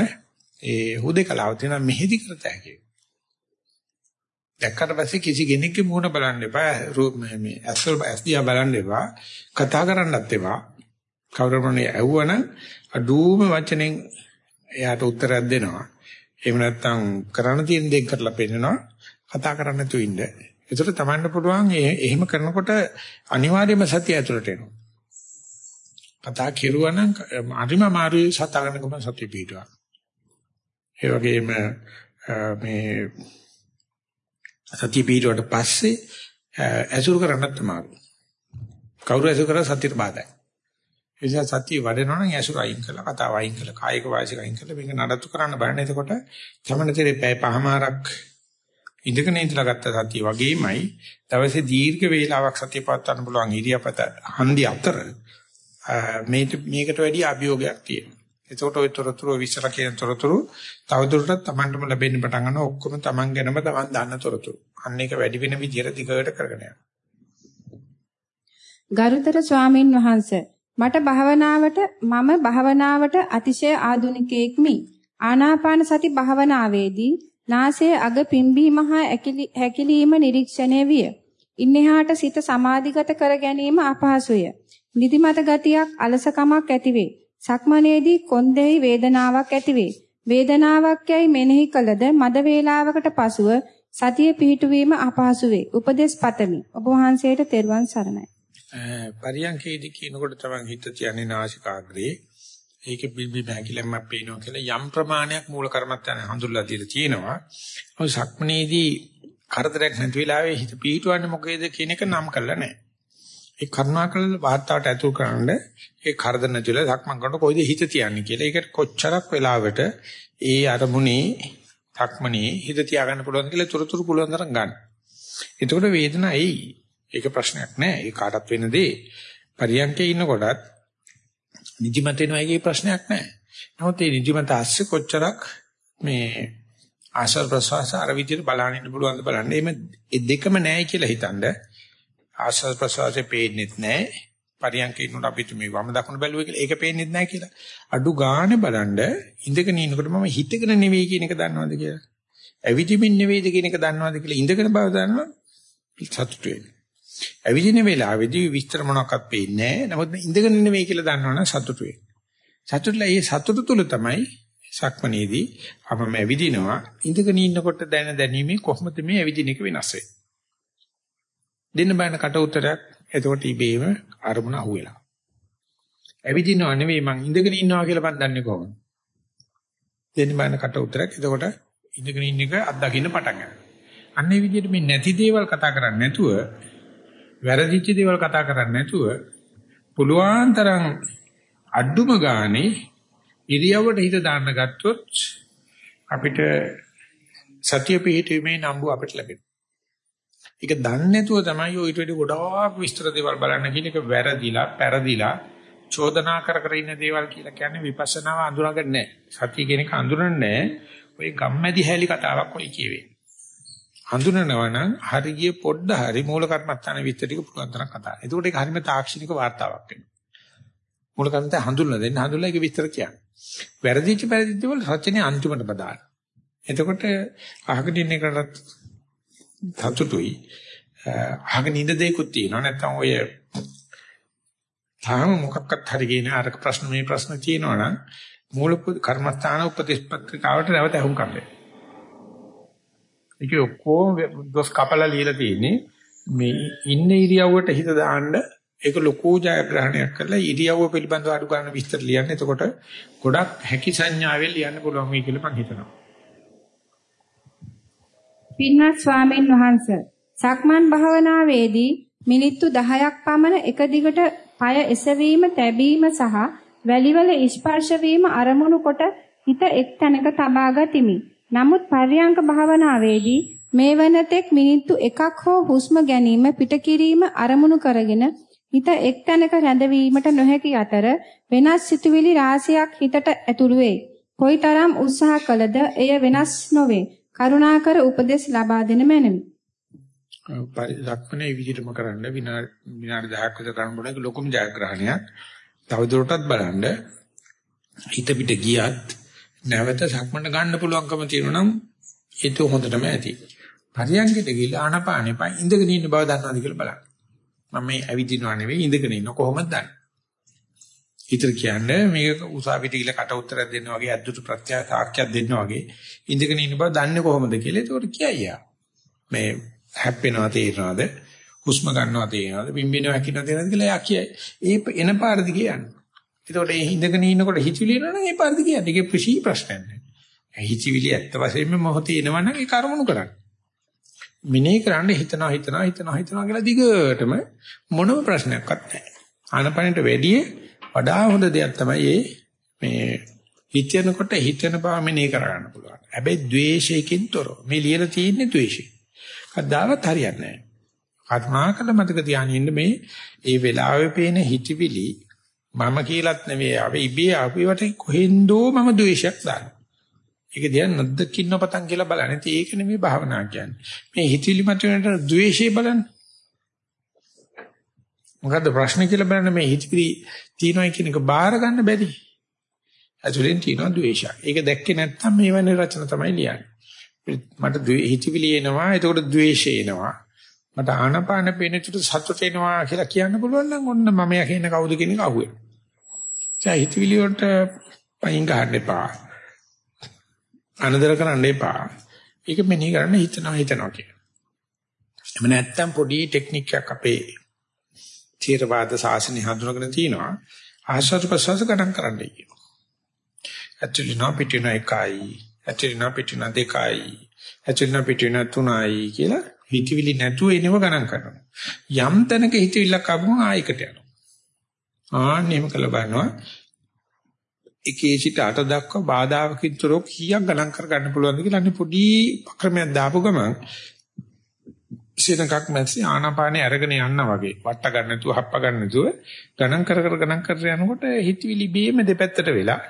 ඒ හුදේකලාව තියෙන මෙහෙදි කරත හැකියි. දැක්කට පස්සේ කිසි කෙනෙක්ගේ මුහුණ බලන්න එපා. මේ ඇස්වල ඇස්දියා බලන්න එපා. කතා කරන්නත් එපා. කවුරුමනේ ඇහුවනම් අඩුම වචනෙන් එයාට උත්තරයක් දෙනවා. එහෙම නැත්නම් කරන්න තියෙන දේ කරලා පෙන්නනවා. කතා කරන්න නැතුව ඉන්න. ඒකට තමන්ට පුළුවන් එහෙම කරනකොට අනිවාර්යයෙන්ම සතිය ඇතුළට එනවා. කතා කෙරුවා නම් අරිම මාරු සතාගන්නකම සතිය පිටුවා. ඒ වගේම මේ සතිය පිටුවට පස්සේ ඇසුරු කරන්නත් තමයි. කවුරු ඇසුරු කරා සතියට බාධායි. ඒ නිසා සතිය වඩනවා නම් ඇසුර අයින් කළා, කතාව අයින් කළා, කායික වාචික අයින් කළා මේක නඩත්තු කරන්න බලන්න. එතකොට තමනතරේ පැය පහමාරක් ඉඳගෙන ඉඳලා ගත්ත සතිය වගේමයි දවසේ දීර්ඝ වේලාවක් සතිය පවත්වන්න පුළුවන් ඉරියාපත හන්දි අතර මේක මේකට වැඩි අභියෝගයක් තියෙනවා. එතකොට ওই තොරතුරු විශ්ල කියන තොරතුරු තවදුරටත් Tamanටම ලැබෙන්න පටන් ගන්නවා. ඔක්කොම Taman ගැනම Taman දන්න තොරතුරු. අන්න ඒක වැඩි වෙන විදිහට දිගට කරගෙන යනවා. ගරුතර ස්වාමින් වහන්සේ මට භාවනාවට මම භාවනාවට අතිශය ආධුනිකයෙක්මි. ආනාපාන සති භාවනාවේදී නාසයේ අග පිම්බීම හා හැකිලීම නිරීක්ෂණය විය. ඉන්නහාට සිත සමාධිගත කර ගැනීම අපහසුය. නිදිමත ගතියක් අලසකමක් ඇතිවේ. සක්මනේදී කොන්දෙහි වේදනාවක් ඇතිවේ. වේදනාවක් යයි මෙනෙහි කළද මද වේලාවකට පසුව සතිය පිහිටුවීම අපහසු වේ. උපදේශ පතමි. ඔබ වහන්සේට තෙරුවන් සරණයි. පරියන්කේදී කියනකොට තමයි හිත තියන්නේ නාසිකාග්‍රේ. ඒක බිල්බි බැගිලෙම පේනවා කියලා යම් ප්‍රමාණයක් මූල කර්මත්තන හඳුල්ලා දීලා තියෙනවා. ඔය සක්මනේදී කරදරයක් නැති වෙලාවේ හිත පිහිටවන්නේ මොකේද කියන එක නම් කරලා නැහැ. ඒ කරුණාකර වාර්තාවට ඇතුල් කරන්න ඒ කරදර නැතිල සක්මන් කරනකොට කොයිද හිත තියන්නේ කියලා. ඒකට කොච්චරක් වෙලාවට ඒ අරමුණේ සක්මනේ හිත තියාගන්න පුළුවන් කියලා තුරතුරු පුළුවන් තරම් ගන්න. එතකොට වේදනාව එයි. ඒක ප්‍රශ්නයක් නෑ. ඒ කාටත් වෙන දේ. පරියන්කේ ඉන්නකොටත් නිදිමත වෙනවා ඒකේ ප්‍රශ්නයක් නෑ. නමුත් මේ නිදිමත ඇස්සේ කොච්චරක් මේ ආශ්‍රව ප්‍රසවාස අර විදිහට බලන්න පුළුවන්ද බලන්න. එimhe දෙකම නෑයි කියලා හිතන්නේ ආස්වාද ප්‍රසවාසයේ පේන්නේත් නැහැ. පරියන්කේ ඉන්නකොට අපිට මේ වම දකුණ බැලුවේ කියලා ඒක පේන්නේත් නැහැ කියලා. අඩු ගානේ බලන්න ඉඳගෙන ඉන්නකොට මම හිතගෙන නෙවෙයි කියන එක දන්නවද කියලා. ඇවිදිමින් නෙවෙයිද කියන එක දන්නවද කියලා ඉඳගෙන බව දන්නවා සතුටු වෙන්නේ. ඇවිදින වෙලාවේදී විස්තර මොනක්වත් පේන්නේ නැහැ. නමුත් ඉඳගෙන නෙවෙයි කියලා දන්නවනම් සතුටු වෙන්නේ. සතුටුලා ඒ සතුටු තුල තමයි සක්මනේදී අපම ඇවිදිනවා ඉඳගෙන ඉන්නකොට දැන දැනීමේ කොහොමද මේ ඇවිදින එක වෙනස් වෙන්නේ. දෙන්න බෑන කට උතරයක් එතකොට ඉබේම අරමුණ අහුවෙලා. ඇවිදිනව නෙවෙයි මං ඉඳගෙන ඉන්නවා කියලා මන් දන්නේ කොහොමද? දෙන්න බෑන කට උතරයක් එතකොට ඉඳගෙන ඉන්න එක අත්දකින්න පටන් ගන්නවා. අන්නේ විදිහට මේ නැති දේවල් කතා කරන්නේ නැතුව වැරදිච්ච දේවල් කතා කරන්නේ නැතුව පුළුවන් තරම් අඩුම ගානේ ඉරියව්වට හිත දාන්න ගත්තොත් අපිට සතිය පිහිටීමේ නම්බු අපිට ලැබෙනවා. ඒක දන්නේ නැතුව තමයි ඔය ඊට වඩා ගොඩාක් විස්තර දේවල් බලන්න කියන එක වැරදිලා, පෙරදිලා, චෝදනා කර කර ඉන්න දේවල් කියලා කියන්නේ විපස්සනාව අඳුරගන්නේ නැහැ. සතිය කියන එක අඳුරන්නේ නැහැ. ඔය ගම්මැදි හැලි කතාවක් ඔය කියවේ. හඳුනනවා නම් හරි ගිය පොඩ්ඩ හරි මූල කර්මස්ථාන විස්තර ටික පුළුවන් තරම් කතා. එතකොට ඒක හරිම තාක්ෂණික වාර්තාවක් වෙනවා. මූල කර්මස්ථාන හඳුන්වලා දෙන්න හඳුන්වලා ඒක විස්තර කියන්නේ. වැරදිච්ච පරිදිච්ච වල රචනයේ අන්තිමට බදාන. එතකොට අහකට ඉන්න එකටත් සතුටුයි. අහගෙන ඉන්න දෙයක්ත් තියෙනවා. නැත්නම් ඔය තාම මොකක්වත් හරි කියන අර ප්‍රශ්න මේ ප්‍රශ්න තියෙනවා නම් මූල කර්මස්ථාන උපදේශපත්‍රිකාවට නැවත අහුම් කරන්න. ඒක ඔක්කොම දොස් කපලා ලියලා තියෙන්නේ මේ ඉන්න ඉරියව්වට හිත දාන්න ඒක ලොකු ජයග්‍රහණයක් කරලා ඉරියව්ව පිළිබඳව අඩු ගන්න විස්තර ලියන්න. එතකොට ගොඩක් හැකි සංඥාවෙන් ලියන්න පුළුවන් වෙයි කියලා මම හිතනවා. පින්වත් ස්වාමීන් වහන්ස සක්මන් භාවනාවේදී මිනිත්තු 10ක් පමණ එක දිගට পায় එසවීම තැබීම සහ වැලිවල ස්පර්ශ වීම අරමුණු කොට හිත එක් තැනක තබා ගතිමි. නමුත් පර්යංක භාවනාවේදී මේ වනතෙක් මිනිත්තු එකක් හෝ හුස්ම ගැනීම පිට කිරීම අරමුණු කරගෙන හිත එක් තැනක රැඳවීමට නොහැකි අතර වෙනස් සිතුවිලි රාශියක් හිතට ඇතුළු වේ. කොයිතරම් උත්සාහ කළද එය වෙනස් නොවේ. කරුණාකර උපදෙස් ලබා දෙන මැනවි. පරිලක්ෂණේ විදිහටම කරන්න විනාඩි 10ක් විතර කරන්න ඕනේ ලොකුම ජයග්‍රහණයක්. තවදුරටත් බලන්න හිත පිට ගියත් නැවත සක්මන්ට ගන්න පුළුවන්කම තියෙනවා නම් ඒක හොඳටම ඇති. පරියංගිට ගිහලා ආනපානෙ පයි ඉඳගෙන ඉන්න බව දන්නවද කියලා බලන්න. මම මේ ඇවිදිනවා නෙවෙයි ඉඳගෙන ඉන්න කොහොමද දන්නේ? හිතර කියන්නේ මේක උසාවියට ගිහලා කට උත්තරයක් දෙන්න වගේ අද්දුතු ප්‍රත්‍ය සාක්ෂියක් දෙන්න වගේ ඉඳගෙන ඉන්න බව දන්නේ කොහොමද කියලා ඒකට කියයියා. මේ හැප්පෙනවා තේරෙනවද? හුස්ම ගන්නවා තේරෙනවද? පිම්බෙනවා හැකිනවා තේරෙනවද කියලා එයා කියයි. ඒ එන පාරදි කියන්නේ. ඒකට ඒ ඉඳගෙන ඉන්නකොට හිතවිලි එනවා නම් ඒ පාරදි කියන්නේ. ඒකේ ප්‍රසී ප්‍රශ්නයක් නෑ. හිතවිලි ඇත්ත වශයෙන්ම මොහොතේ එනවා නම් ඒක අරමුණු කරන්න. මිනේ කරන්න හිතනවා හිතනවා හිතනවා හිතනවා කියලා දිගටම මොනම ප්‍රශ්නයක්වත් නැහැ. ආනපනට වැඩිය වඩා හොඳ දෙයක් තමයි මේ හිතනකොට හිතන බව මෙනේ කරගන්න පුළුවන්. හැබැයි ද්වේෂයකින් තොරව. මේ ලියලා තියෙන්නේ ද්වේෂය. කද්දාවත් හරියන්නේ නැහැ. කර්මාකල මතක තියාගෙන ඉන්න මේ ඒ වෙලාවේ පේන හිතවිලි මම කියලාත් නෙවෙයි ආවේ ඉබේ ආපේවට කොහෙන්දෝ මම ද්වේෂයක් දානවා. ඒක දිහා නොදකින්න පතන් කියලා බලන්න. ඉතින් ඒක නෙමෙයි භාවනා කියන්නේ. මේ හිතවිලි මත වෙනට ද්වේෂය බලන්න. මොකද්ද ප්‍රශ්නේ කියලා බලන්න මේ හිතවිලි තියෙනවා කියන එක බාර ගන්න බැරි. ඇතුලෙන් තියෙනවා ද්වේෂය. ඒක දැක්කේ නැත්නම් මේ වෙන රචන තමයි ලියන්නේ. මට හිතවිලි එනවා එතකොට ද්වේෂය එනවා මට ආනපාන පේනචුට සතුට එනවා කියලා කියන්න පුළුවන් නම් ඔන්න මම යා කියන කවුද කියන එක අහුවෙනවා. ඒ හිතවිලි වලට පයින් ගන්න එපා. අනදර කරන්න එපා. ඒක මෙනෙහි කරන්න හිතනවා හිතනවා කියන. එමෙ නැත්තම් පොඩි ටෙක්නික් එකක් අපේ ථේරවාද සාසනය හඳුනගෙන තිනවා. ආශ්වාස ප්‍රශ්වාස ගණන් කරන්නයි කියනවා. ඇතුළේ නෝ පිටින එකයි ඇතුළේ නම් පිටින දෙකයි ඇතුළේ නම් පිටින තුනයි කියලා හිතවිලි නැතුව එනව ගණන් කරනවා. යම් තැනක හිතවිල්ලක් ආවම ආයකට යනවා. ආන්නෙම කළ බලනවා. එකේ සිට අට දක්වා බාධාවකින් තොරව කීයක් ගණන් කර ගන්න පුළුවන්ද කියලා අනිත් පොඩි ක්‍රමයක් දාපු ගමන් සෙනඟක් මැස්ස ආනාපානේ අරගෙන යනවා වගේ වට ගන්න නැතුව හප්ප ගන්න නැතුව ගණන් කර කර ගණන් කර යනකොට හිතවිලි බීම දෙපැත්තට වෙලා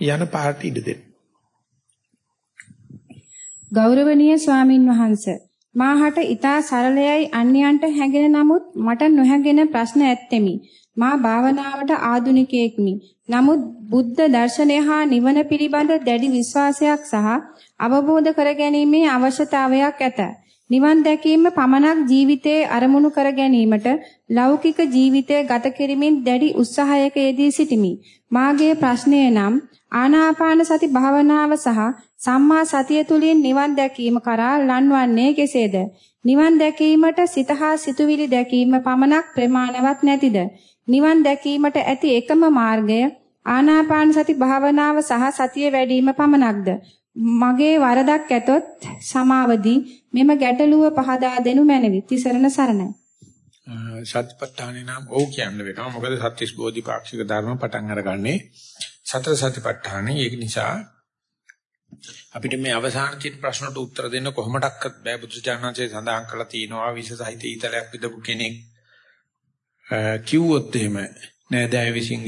යන පාට ඉඩ දෙන්න. ගෞරවනීය ස්වාමින් වහන්සේ මාහට ඊතා සරලයයි අන්‍යයන්ට හැඟෙන නමුත් මට නොහැඟෙන ප්‍රශ්න ඇත්තෙමි. මා භාවනාවට ආධුනිකයෙක්මි. නමුත් බුද්ධ දර්ශනය හා නිවන පිළිබඳ දැඩි විශ්වාසයක් සහ අවබෝධ කරගැනීමේ අවශ්‍යතාවයක් ඇත. නිවන් දැකීම පමණක් ජීවිතයේ අරමුණු කර ගැනීමට ලෞකික ජීවිතය ගත කෙරෙමින් දැඩි උත්සාහයක යෙදී සිටිමි. මාගේ ප්‍රශ්නය නම් ආනාපාන සති භාවනාව සහ සම්මා සතිය තුලින් නිවන් දැකීම කරා ලන්වන්නේ කෙසේද? නිවන් දැකීමට සිත හා සිතුවිලි දැකීම පමණක් ප්‍රමාණවත් නැතිද? නිවන් දැකීමට ඇති එකම මාර්ගය ආනාපාන සති භාවනාව සහ සතිය වැඩිම පමණක්ද? මගේ වරදක් ඇතොත් සමාවදී මෙම ගැටලුව පහදා දෙනු මැනවි. තිසරණ සරණයි. සත්‍යපට්ඨානේ නම් ඔව් කියන්න වෙනවා. මොකද සත්‍විස් බෝධිපාක්ෂික ධර්ම පටන් අරගන්නේ සතර සතිපට්ඨානේ. ඒක නිසා අපිට මේ අවසාන තියෙන ප්‍රශ්නට උත්තර දෙන්න කොහොමඩක්වත් බෑ බුදුචානන්සේ සඳහන් කරලා තියෙනවා විශේෂයිත ඊතලයක් විදපු කෙනෙක් කිව්වොත් එහෙම නෑදෑය විසින්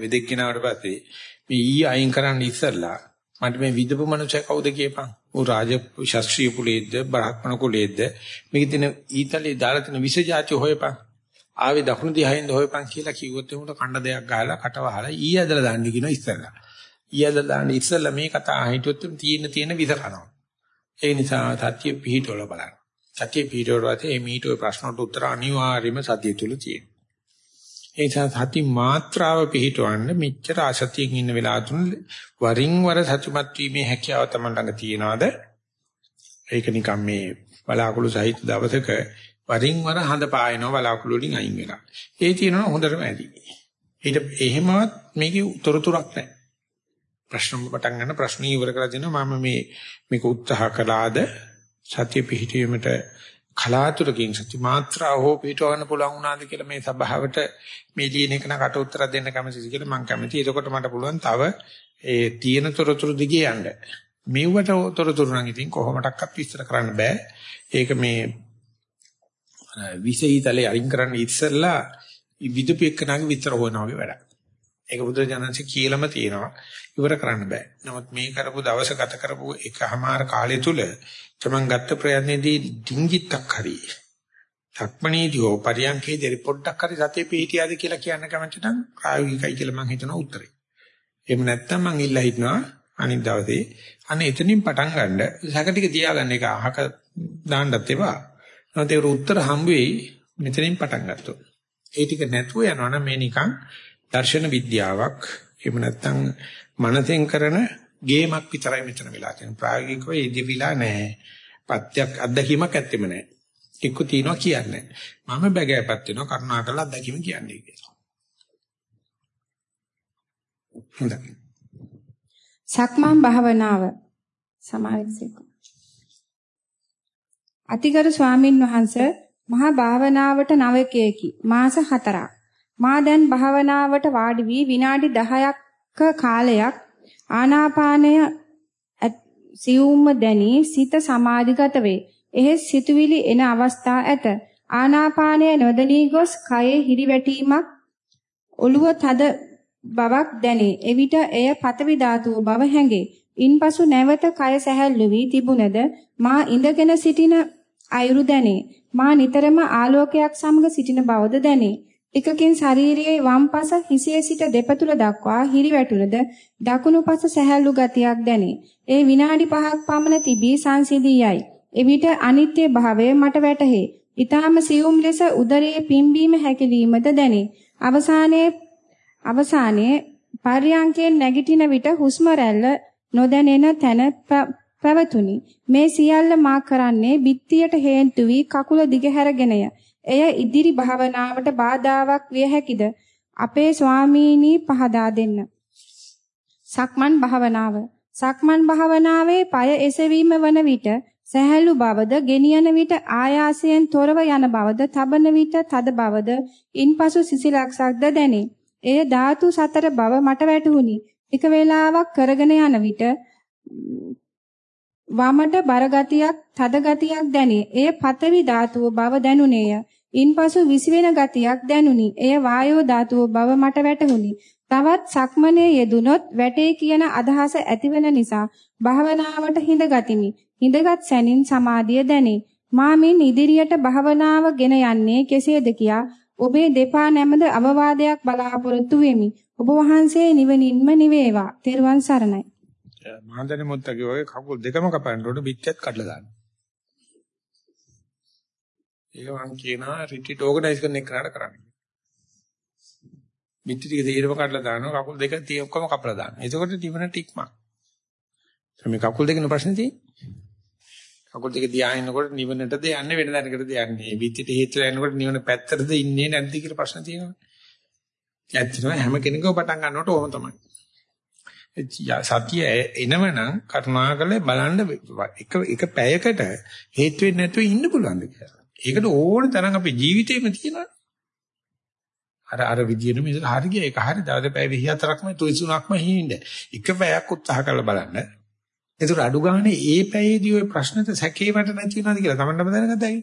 වෙදෙක් කෙනාට පස්සේ මේ ඊ අයින් කරන්න ඉස්සලා මට මේ විදපු මනුස්සය කවුද කියපන්. ඌ රාජ ශාස්ත්‍රීය කුලයේද බ්‍රාහ්මණ කුලයේද මේක දින ඊතලේ දාලා තියෙන විස જાති හොයපන්. ආවේ දකුණු දිහායින්ද හොයපන් කියලා කිව්වොත් උන්ට කණ්ඩ දෙයක් ගහලා කට වහලා ඊ ඇදලා දාන්න කියන ඉස්සරලා. ඊ ඇදලා දාන්න ඉස්සරලා මේ කතා හිතුවොත් තියෙන තියෙන විස කනවා. ඒ නිසා සත්‍ය පිහිටවල බලන්න. සත්‍ය පිහිටවල මේ මීට ඔය ප්‍රශ්නට උත්තර අනිවාර්යයෙන්ම සත්‍ය තුල තියෙනවා. ඒ නිසා සති මාත්‍රාව පිහිටවන්න මෙච්චර අසතියෙන් ඉන්න වෙලාව තුන වරින් වර සතුටුමත් වීමේ හැකියාව තමයි ළඟ තියනවාද? ඒක නිකන් මේ බලාකුළු සහිත දවසක වරින් වර හඳ පායනවා බලාකුළු වලින් අයින් වෙලා. ඒ තියෙනවා හොඳටම ඇති. ඊට එහෙමවත් මේකේ උතරතුරක් නැහැ. ප්‍රශ්න පටන් ගන්න ප්‍රශ්න ඉවර කරලා දෙනවා මම මේ මේක උත්සාහ කළාද සත්‍ය පිහිටීමට කලාතුරකින් සති මාත්‍රා හෝ පිටවන්න පුළුවන් වුණාද කියලා මේ සභාවට මේ ලියන එක නකට උත්තර දෙන්න කැමතිද කියලා මම කැමතියි. එතකොට මට පුළුවන් තව ඒ තියෙන තොරතුරු දිගේ යන්න. මෙව්වට තොරතුරු නම් ඉතින් කොහොමඩක්වත් විස්තර කරන්න බෑ. ඒක මේ විසීතලේ අරින් කරන්න ඉස්සෙල්ලා විදුපෙක්කනාගේ විතර හොයනවා වගේ වැඩක්. ඒක බුදුරජාණන්සේ කියලාම තියෙනවා. ඉවර කරන්න බෑ. නමුත් මේ කරපු දවස ගත කරපු එකමාර කාලය තුල තමන් ගත්ත ප්‍රයත්නයේදී ඩිංගිත්තක් හරි. සක්මණේදී හෝ පරියන්කේදී පොඩ්ඩක් හරි සතිය පිහිටියාද කියලා කියන්න කැමති නම් ප්‍රායෝගිකයි කියලා මම හිතනවා උත්තරේ. එහෙම නැත්නම් මං ඉල්ලා හිටනවා අනිත් දවසේ අනේ එතනින් පටන් ගන්න සැක ටික තියාගන්න එක අහක දාන්නත් එපා. නැත්නම් ඒක උත්තර හම්බ වෙයි මෙතනින් පටන් ගත්තොත්. ඒ ටික නැතුව යනවනම් මේ නිකන් දර්ශන විද්‍යාවක් එහෙම නැත්නම් මනසෙන් කරන ගේමක් විතරයි මෙතන වෙලා තියෙන්නේ. ප්‍රායෝගිකව ඉදිවිලා නැහැ. පත්‍යක් අත්දැකීමක් ඇත්තෙම නැහැ. එක්ක තියනවා කියන්නේ. මම බැගෑපත් වෙනවා කරුණාකරලා අත්දැකීම කියන්නේ කියලා. හොඳයි. සක්මන් භාවනාව සමාවෙක්සෙක. අතිගරු ස්වාමින් වහන්සේ මහා භාවනාවට නවකයේකි මාස 4ක්. මා දැන් භාවනාවට වාඩි වී විනාඩි 10ක කාලයක් ආනාපානය සියුම්ම දැනි සිත සමාධිගත වේ. එහෙත් සිතුවිලි එන අවස්ථා ඇත. ආනාපානය නොදැනී ගොස් කයේ හිරිවැටීමක් ඔළුව තද බවක් දැනේ. එවිට එය පතවි ධාතුව බව හැඟේ. ඉන්පසු නැවත කය සැහැල්ලු වී තිබුණද මා ඉඳගෙන සිටින අයුරු දැනේ. මා නිතරම ආලෝකයක් සමග සිටින බවද දැනේ. එකකින් ශරීරයේ වම් පස හිසේ සිට දෙපතුල දක්වා හිරිවැටුනද දකුණු පස සැහැල්ලු ගතියක් දැනේ. ඒ විනාඩි 5ක් පමණ තිබී සංසිඳී යයි. එවිට අනිත්‍ය භාවය මට වැටහේ. ඊටාම සියුම් ලෙස උදරයේ පිම්බීම හැකිලීමද දැනේ. අවසානයේ අවසානයේ පර්යංකයෙන් නැගිටින විට හුස්ම රැල්ල නොදැනෙන තැන පැවතුනි. මේ සියල්ල මා කරන්නේ බිත්තියට හේතු වී කකුල දිගහැරගෙනය. එය ඉදිරි භාවනාවට බාධාවක් විය හැකිද? අපේ ස්වාමීනි පහදා දෙන්න. සක්මන් භාවනාව. සක්මන් භාවනාවේ পায় එසවීම වන විට සැහැල්ලු බවද, ගෙනියන විට ආයාසයෙන් තොරව යන බවද, තබන විට තද බවද, ඉන්පසු සිසිලක්ෂක්ද දැනේ. එය ධාතු සතර බව මට වැටහුණි. එක වේලාවක් කරගෙන යන විට වමට බර ගතියක්, තද ගතියක් දැනේ. එය පතවි ධාතුව බව දැනුනේය. ඉන්පසු විසිවෙන ගතියක් දැනුනි. එය වායෝ ධාතුව බව මට වැටහුණි. තවත් සක්මනේ යෙදුනොත් වැටේ කියන අදහස ඇතිවෙන නිසා භාවනාවට හිඳ ගතිමි. හිඳගත් සැනින් සමාධිය දැනේ. මා මින් ඉදිරියට භාවනාව ගෙන යන්නේ කෙසේද කියා ඔබේ දෙපා නැමද අවවාදයක් බලාපොරොත්තු වෙමි. ඔබ වහන්සේ නිවනින්ම නිවේවා. තෙරුවන් සරණයි. මහන්දනේ මුත්තගේ වගේ කකුල් දෙකම කපන්න උඩ පිටියත් කඩලා දාන්න. ඒක මං කියනවා රිට්‍රීට් ඕගනයිස් කරන එක කරාට කරන්න. පිටි ටික දෙයරම කඩලා දානවා කකුල් දෙක තිය ඔක්කොම කපලා දානවා. එතකොට නිවන ටික්මක්. මේ කකුල් දෙකේ ප්‍රශ්නේ තියෙන්නේ. කකුල් දෙක දිහාිනකොට නිවනටද යන්නේ වෙන දැනකටද යන්නේ. විත්තිට හේතුලා යනකොට නිවන පැත්තටද ඉන්නේ නැද්ද කියලා ප්‍රශ්න තියෙනවා. ඇත්තටම හැම කෙනෙකුම පටන් ගන්නකොට ඕම තමයි. සතිය එනවනම් කරුණාකරලා බලන්න එක එක පැයකට හේතු වෙන්නේ නැතුව ඉන්න පුළුවන්ද කියලා. ඒකට ඕන තරම් අපේ ජීවිතේම තියෙනවා. අර අර විදියට මේක හරිය ඒක හරි දවස් පැය 24ක්ම 33ක්ම හිින්ද. එක පැයක් උත්සාහ කරලා බලන්න. ඒතර අඩු ගානේ ඒ පැයේදී ওই ප්‍රශ්නෙට සැකේවට නැති වෙනවද කියලා තමන්නම දැනගතයි.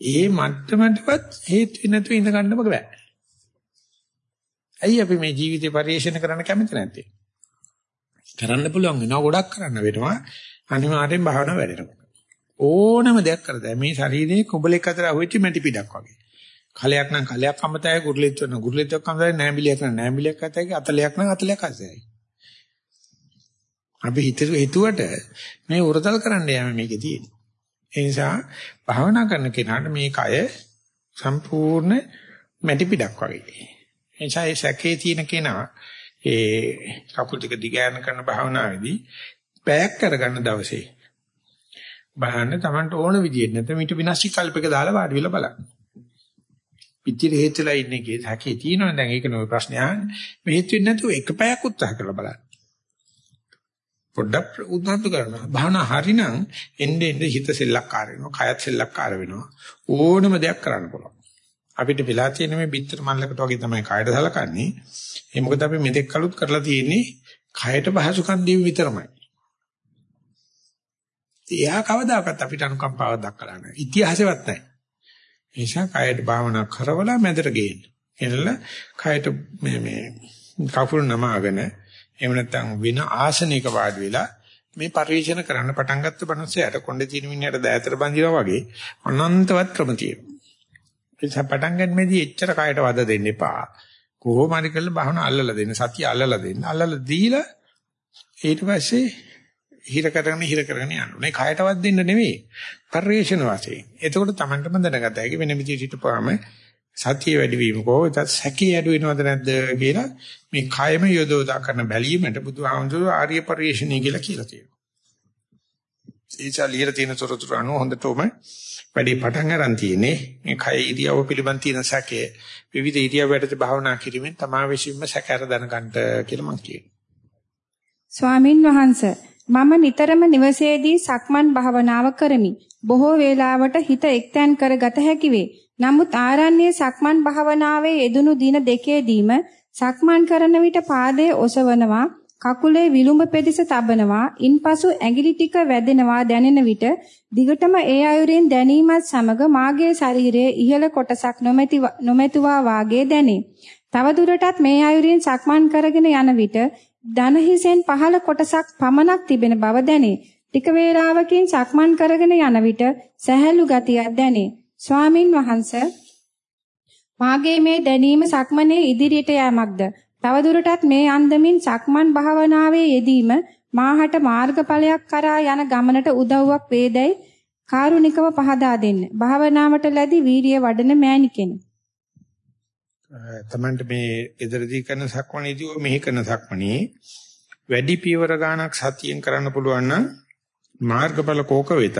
ඒ මට්ටමටවත් හේතු නැතුව ඉඳ ගන්න බෑ. ඇයි අපි මේ ජීවිතේ පරිේශන කරන්න කැමති නැත්තේ? කරන්න පුළුවන් වෙනවා ගොඩක් කරන්න වෙනවා අනිවාර්යෙන් භාවනාව වැඩෙනවා. ඕනම දෙයක් කරදා මේ ශරීරයේ කුඹලෙක් අතර අහුවෙච්ච මැටි පිටක් වගේ. කලයක් නම් කලයක් අමතයි ගුරුලෙත් වෙන ගුරුලෙත් අමතයි නෑඹිලියක් නම් නෑඹිලියක් අතයි අතලයක් නම් අතලයක් අතයි. අපි හිතුව හිතුවට මේ උරතල් කරන්න යෑම මේකේ තියෙන්නේ. ඒ නිසා භාවනා කරන කෙනාට මේ කය සම්පූර්ණ මැටි පිටක් වගේ. ඒ නිසා ඒ සැකේ තියෙන කෙනා ඒ කකුල් ටික දිගෑරන කරන භාවනාවේදී පැයක් කරගන්න දවසේ බලන්න Tamanට ඕන විදියට නැත්නම් ඊට විනාශී කල්පයක දාලා වාඩි වෙලා බලන්න. පිටිර හේතුලා ඉන්නේ කේ හැකේ තියෙනවනේ දැන් ඒක නෙවෙයි ප්‍රශ්නේ අහන්නේ. මේ හේතු වෙන්නේ නැතුව එක පැයක් උත්සාහ කරලා බලන්න. පොඩ්ඩක් උද්දන්තු කරනවා. භාවනා හරිනම් එන්නේ එන්නේ හිත සෙල්ලක්කාර වෙනවා, කයත් සෙල්ලක්කාර වෙනවා. ඕනම දෙයක් කරන්න පුළුවන්. අපිට වෙලා තියෙන මේ බිත්තර මල්ලකට වගේ තමයි කයද සලකන්නේ. ඒ මොකද අපි මෙතෙක් කලුත් කරලා තියෙන්නේ කයට පහසුකම් දීම විතරමයි. එයා කවදාකවත් අපිට අනුකම්පාවක් දක්වලා නැහැ. ඉතිහාසෙවත් නැහැ. ඒ නිසා කයට භාවනා කරවලා මැදට ගේන්න. එනල කයට මේ මේ කකුල නමාගෙන එහෙම නැත්නම් වෙන ආසනයක වාඩි වෙලා මේ පරිශන කරන්න පටන් ගත්ත බණස්සයට කොණ්ඩේ තියෙන මිනිහට දෑතර බඳිනවා වගේ අනන්තවත් ක්‍රම තියෙනවා. ඒ නිසා පටන් ගන්නමේදී එච්චර කයට වද දෙන්න එපා. කොහොම හරි කරලා බහන අල්ලලා දෙන්න සතිය අල්ලලා දෙන්න. අල්ලලා දීලා ඊට පස්සේ හිර කරගෙන හිර කරගෙන යන්න ඕනේ. කයටවත් දෙන්න නෙවෙයි. පරිශන වශයෙන්. එතකොට Tamanටම දැනගත හැකි වෙන විදිහට හිටපුවාම සතිය වැඩි වීම කොහොමද සැකී අඩු වෙනවද නැද්ද කියලා මේ කයම යොදවලා කරන බැලීමට බුදුහාමුදුරුවෝ ආර්ය පරිශ්‍රණය කියලා කියලා තියෙනවා. ඒචා ලියර තියෙන තොරතුරු අනුව හොඳටම වැඩි පටන් ගන්න තියෙන්නේ මේ කය ඉරියව්ව පිළිබඳ තියෙන සැකේ විවිධ ඉරියව්වට භාවනා කිරීමෙන් තමා විසින්ම සැකහැර දැනගන්න කියලා මම කියනවා. ස්වාමින් වහන්සේ මම නිතරම නිවසේදී සක්මන් භාවනාව කරමි. බොහෝ වේලාවට හිත එක්තැන් කරගත හැකි වේ. නමුත් ආරණ්‍යයේ සක්මන් භාවනාවේ යෙදුණු දින දෙකේදීම සක්මන් කරන විට පාදයේ ඔසවනවා කකුලේ විලුඹ පෙදෙස තබනවා ඉන්පසු ඇඟිලි ටික වැදෙනවා දැනෙන විට දිගටම ඒ අයුරින් දැනීමත් සමග මාගේ ශරීරයේ ඉහළ කොටසක් නොමැතිවා වාගේ දැනේ. තවදුරටත් මේ අයුරින් සක්මන් කරගෙන යන විට දන හිසෙන් පහළ කොටසක් පමණක් තිබෙන බව දැනේ. ටික වේලාවකින් සක්මන් කරගෙන යන විට සැහැල්ලු ගතියක් දැනේ. ස්වාමින් වහන්සේ මාගේ මේ දැනීම සක්මනේ ඉදිරියට යෑමක්ද තවදුරටත් මේ අන්දමින් සක්මන් භාවනාවේ යෙදීම මාහට මාර්ගඵලයක් කරා යන ගමනට උදව්වක් වේදයි කාරුණිකව පහදා දෙන්න. භාවනාවට ලැබි වීරිය වඩන මෑණි කෙනෙක්. තමන්ට මේ ඉදිරිදී කරන සක්මණේදී මෙහි කරන සක්මණේ වැඩි පියවර ගානක් සතියෙන් කරන්න පුළුවන් නම් මාර්ගඵල කෝක වෙතත්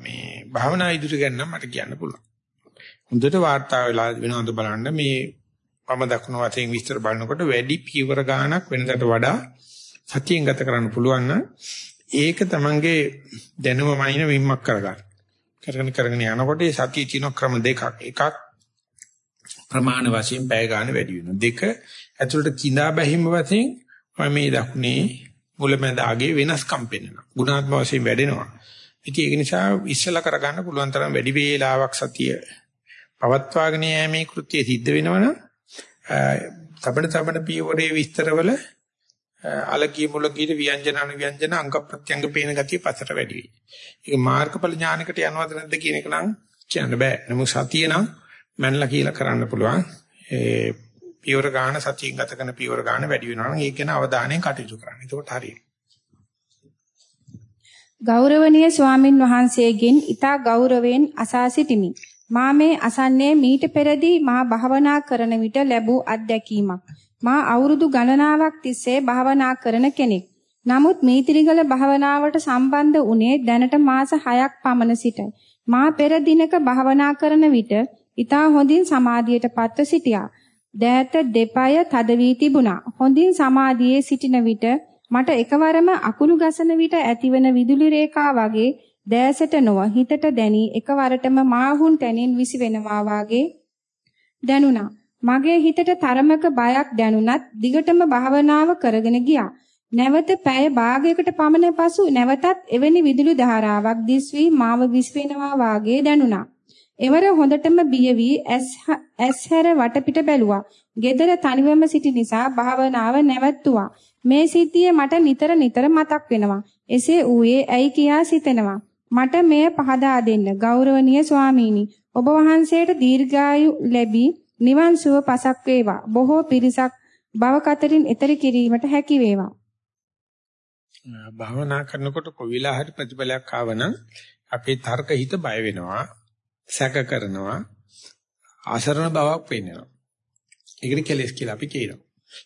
මේ භාවනා ඉදිරි ගන්න මට කියන්න පුළුවන්. හොඳට වාර්තා වෙලා වෙනවද බලන්න මේ වම දකුණු වශයෙන් විස්තර බලනකොට වැඩි පියවර ගාණක් වෙනකට වඩා සතියෙන් ගත කරන්න පුළුවන් නම් ඒක තමංගේ දැනුම මනින විම්මක් කරගන්න. කරගෙන කරගෙන යනකොට ඒ සතිය තියෙන ක්‍රම දෙකක්. එකක් ප්‍රමාණ වශයෙන් පැය ගන්න වැඩි වෙනවා. දෙක ඇතුළට කිඳා බැහිම වශයෙන් මේ දකුණේ මුලමඳ ආගේ වෙනස්කම් පෙන්වනවා. ගුණාත්මක වශයෙන් වැඩෙනවා. ඉතින් ඒක නිසා ඉස්සලා කරගන්න පුළුවන් තරම් වැඩි වේලාවක් සතිය පවත්වාගෙන යෑමේ කෘත්‍යය සිද්ධ වෙනවනම් තබන තබන පියවරේ විස්තරවල අලකී මුලකීට ව්‍යංජන අනුව්‍යංජන අංග ප්‍රත්‍යංග පේන ගතිය පසට වැඩි වෙයි. ඒක මාර්ගඵල ඥානකට යනවද නැද්ද කියන එක නම් කියන්න බෑ. නමුත් සතිය නම් මනලා කියලා කරන්න පුළුවන්. ඒ පියවර ගන්න සතියෙන් ගත කරන පියවර ගන්න වැඩි වෙනවා නම් ඒක ගැන අවධානයෙන් කටයුතු කරන්න. එතකොට හරියට. ගෞරවනීය ස්වාමින් වහන්සේගෙන් ඊතා ගෞරවයෙන් අසා සිටිමි. මා මේ අසන්නේ මීට පෙරදී මා භාවනා කරන විට ලැබූ අත්දැකීමක්. මා අවුරුදු ගණනාවක් තිස්සේ භාවනා කරන කෙනෙක්. නමුත් මීතිරිගල භාවනාවට සම්බන්ධ වුණේ දැනට මාස 6ක් පමණ සිටයි. මා පෙර දිනක භාවනා කරන විට ඊතා හොඳින් සමාධියට පත්ව සිටියා. දෑත දෙපය තද වී තිබුණා. හොඳින් සමාධියේ සිටින විට මට එකවරම අකුණු ගසන විට ඇතිවන විදුලි රේඛා වගේ දෑසට නොව හිතට දැනි එකවරටම මාහුන් තැනින් විසි වෙනවා වාගේ දැනුණා. මගේ හිතට තරමක බයක් දැනුණත් දිගටම භාවනාව කරගෙන ගියා. නැවත පැය භාගයකට පමණ පසු නැවතත් එවැනි විදුලි ධාරාවක් දිස් වී මාව විසි වෙනවා වාගේ දැනුණා. එවර හොඳටම බිය වී ඇස් හැර වටපිට බැලුවා. gedara තනිවම සිටි නිසා භාවනාව නැවැත්තුවා. මේ සිද්ධිය මට නිතර නිතර මතක් වෙනවා. එසේ ඌයේ ඇයි කියා සිතෙනවා. මට මෙය පහදා දෙන්න ගෞරවනීය ස්වාමීනි. ඔබ වහන්සේට දීර්ඝායු ලැබී නිවන් සුව පසක් වේවා. බොහෝ පිරිසක් භව කතරින් එතර කිරීමට හැකි වේවා. භාවනා කරනකොට කොවිලා හරි ප්‍රතිඵලයක් ආවනම් අපේ තර්ක හිත බය වෙනවා, සැක කරනවා, ආසරණ බවක් වෙනවා. ඒකට කෙලස් කියලා අපි කියනවා.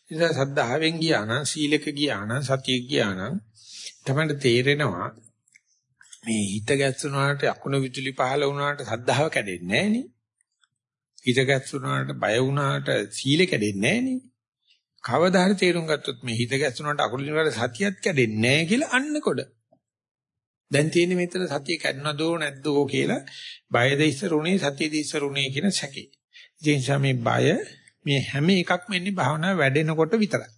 නිසා සද්ධාවෙන් ගියා නම් සීලක ගියා නම් සතිය ගියා නම් තමයි තේරෙනවා මේ හිත ගැස්සුනාට අකුණ විදුලි පහල වුණාට සද්ධාව කැඩෙන්නේ නැහනේ. හිත ගැස්සුනාට බය වුණාට සීල කැඩෙන්නේ නැහනේ. කවදා හරි තේරුම් ගත්තොත් මේ හිත ගැස්සුනාට අකුණ විදුලි සතියත් කැඩෙන්නේ නැහැ කියලා අන්නකොට. දැන් තියෙන්නේ මෙතන සතිය කැඩනවදෝ නැද්දෝ කියලා බයද ඉස්සරුණේ සතියද ඉස්සරුණේ කියන සැකේ. ඒ නිසා මේ බය මේ හැම එකක්ම එන්නේ භාවනාව වැඩෙනකොට විතරයි.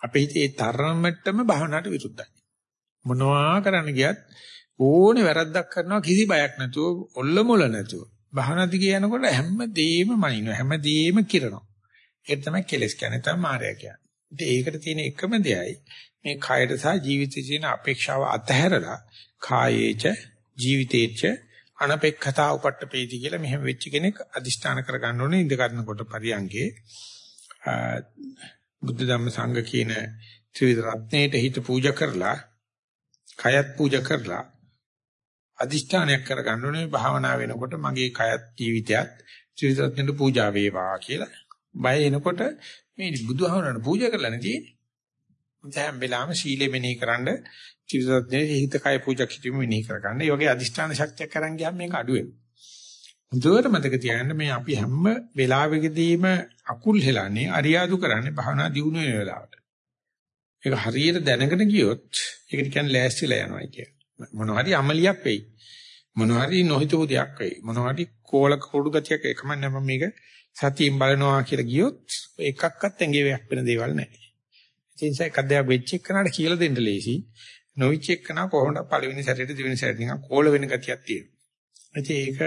අපේ හිතේ තරමටම භාවනාවට විරුද්ධයි. මොනවා කරන්න ගියත් ඕනේ වැරද්දක් කරනවා කිසි බයක් නැතුව ඔල්ල මොල නැතුව. භාවනා දිගේ යනකොට හැමදේම මනිනවා හැමදේම කිරනවා. ඒක තමයි කෙලස් කියන්නේ තමයි මායя කියන්නේ. ඉතින් ඒකට තියෙන එකම දෙයයි මේ කායයට සහ ජීවිතයේ තියෙන අපේක්ෂාව අතහැරලා කායේච ජීවිතේච අනපේක්ෂතා උපට්ඨපේති කියලා මෙහෙම වෙච්ච කෙනෙක් අදිෂ්ඨාන කරගන්න ඕනේ ඉඳ ගන්නකොට පරියංගේ බුද්ධ ධම්ම සංඝ කියන ත්‍රිවිධ රත්නයේට හිත පූජා කරලා කයත් පූජා කරලා අදිෂ්ඨානයක් කරගන්න ඕනේ භාවනා වෙනකොට මගේ කයත් ජීවිතයත් ත්‍රිවිධ රත්නයට පූජා වේවා කියලා. බය එනකොට මේ බුදුහමරණ පූජා කරලා නැතිනේ. දැන් වෙලාම සීලෙ මෙනෙහි කරන්ඩ ත්‍රිවිධ රත්නයේ හිත කය පූජා කිරීම මෙනෙහි කරගන්න. ඒ වගේ අදිෂ්ඨාන ශක්තියක් කරන් ගියාම මේක අඩු වෙනවා. හොඳට මතක තියාගන්න මේ අපි හැම වෙලාවෙකදීම අකුල් හෙලන්නේ අරියාදු කරන්නේ භාවනා දියුණු වෙන වෙලාවට. ඒක හරියට දැනගෙන ගියොත් ඒකට කියන්නේ ලෑස්තිලා යනවා කිය. මොනවා හරි අමලියක් වෙයි. මොනවා හරි නොහිතපු දෙයක් වෙයි. මොනවා හරි කෝල කුඩු ගතියක් එකම නම මේක සතියෙන් බලනවා කියලා ගියොත් එකක්වත් ඇඟේ වෙන දේවල් නැහැ. ඒ නිසා එකක් දෙයක් වෙච්ච එකනට කියලා දෙන්න ලේසි. නොවිච් එකන කොහොමද පළවෙනි සැරේට දෙවෙනි සැරේට නිකන් කෝල වෙන ගතියක් තියෙනවා. ඒක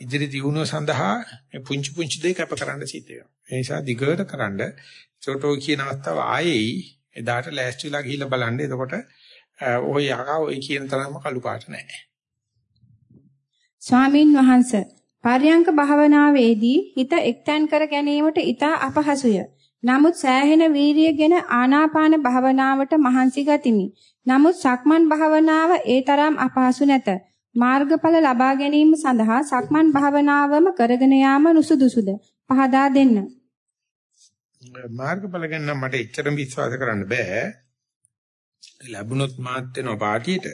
ඉදිරි දියුණුව සඳහා මේ පුංචි පුංචි දේ කැප කරන්න සිද්ධ වෙනවා. ඒ නිසා දිගට කරන්න චෝටෝ කියන අවස්ථාව ආයේයි එදාට ලෑස්ති වෙලා ගිහිල්ලා බලන්න. එතකොට ওই යකා ওই කියන තරම්ම කළු පාට නැහැ. ස්වාමින් වහන්සේ පර්යංක භාවනාවේදී හිත එක්තැන් කර ගැනීමට ඊට අපහසුය. නමුත් සෑහෙන වීරියගෙන ආනාපාන භාවනාවට මහන්සි ගතිමි. නමුත් සක්මන් භාවනාව ඒ තරම් අපහසු නැත. මාර්ගඵල ලබා ගැනීම සඳහා සක්මන් භාවනාවම කරගෙන යාම නුසුදුසුද? පහදා දෙන්න. මාර්ගඵල ගැන මට එච්චරම විශ්වාස කරන්න බෑ. ලැබුණොත් මාත් වෙනවා පාටියට.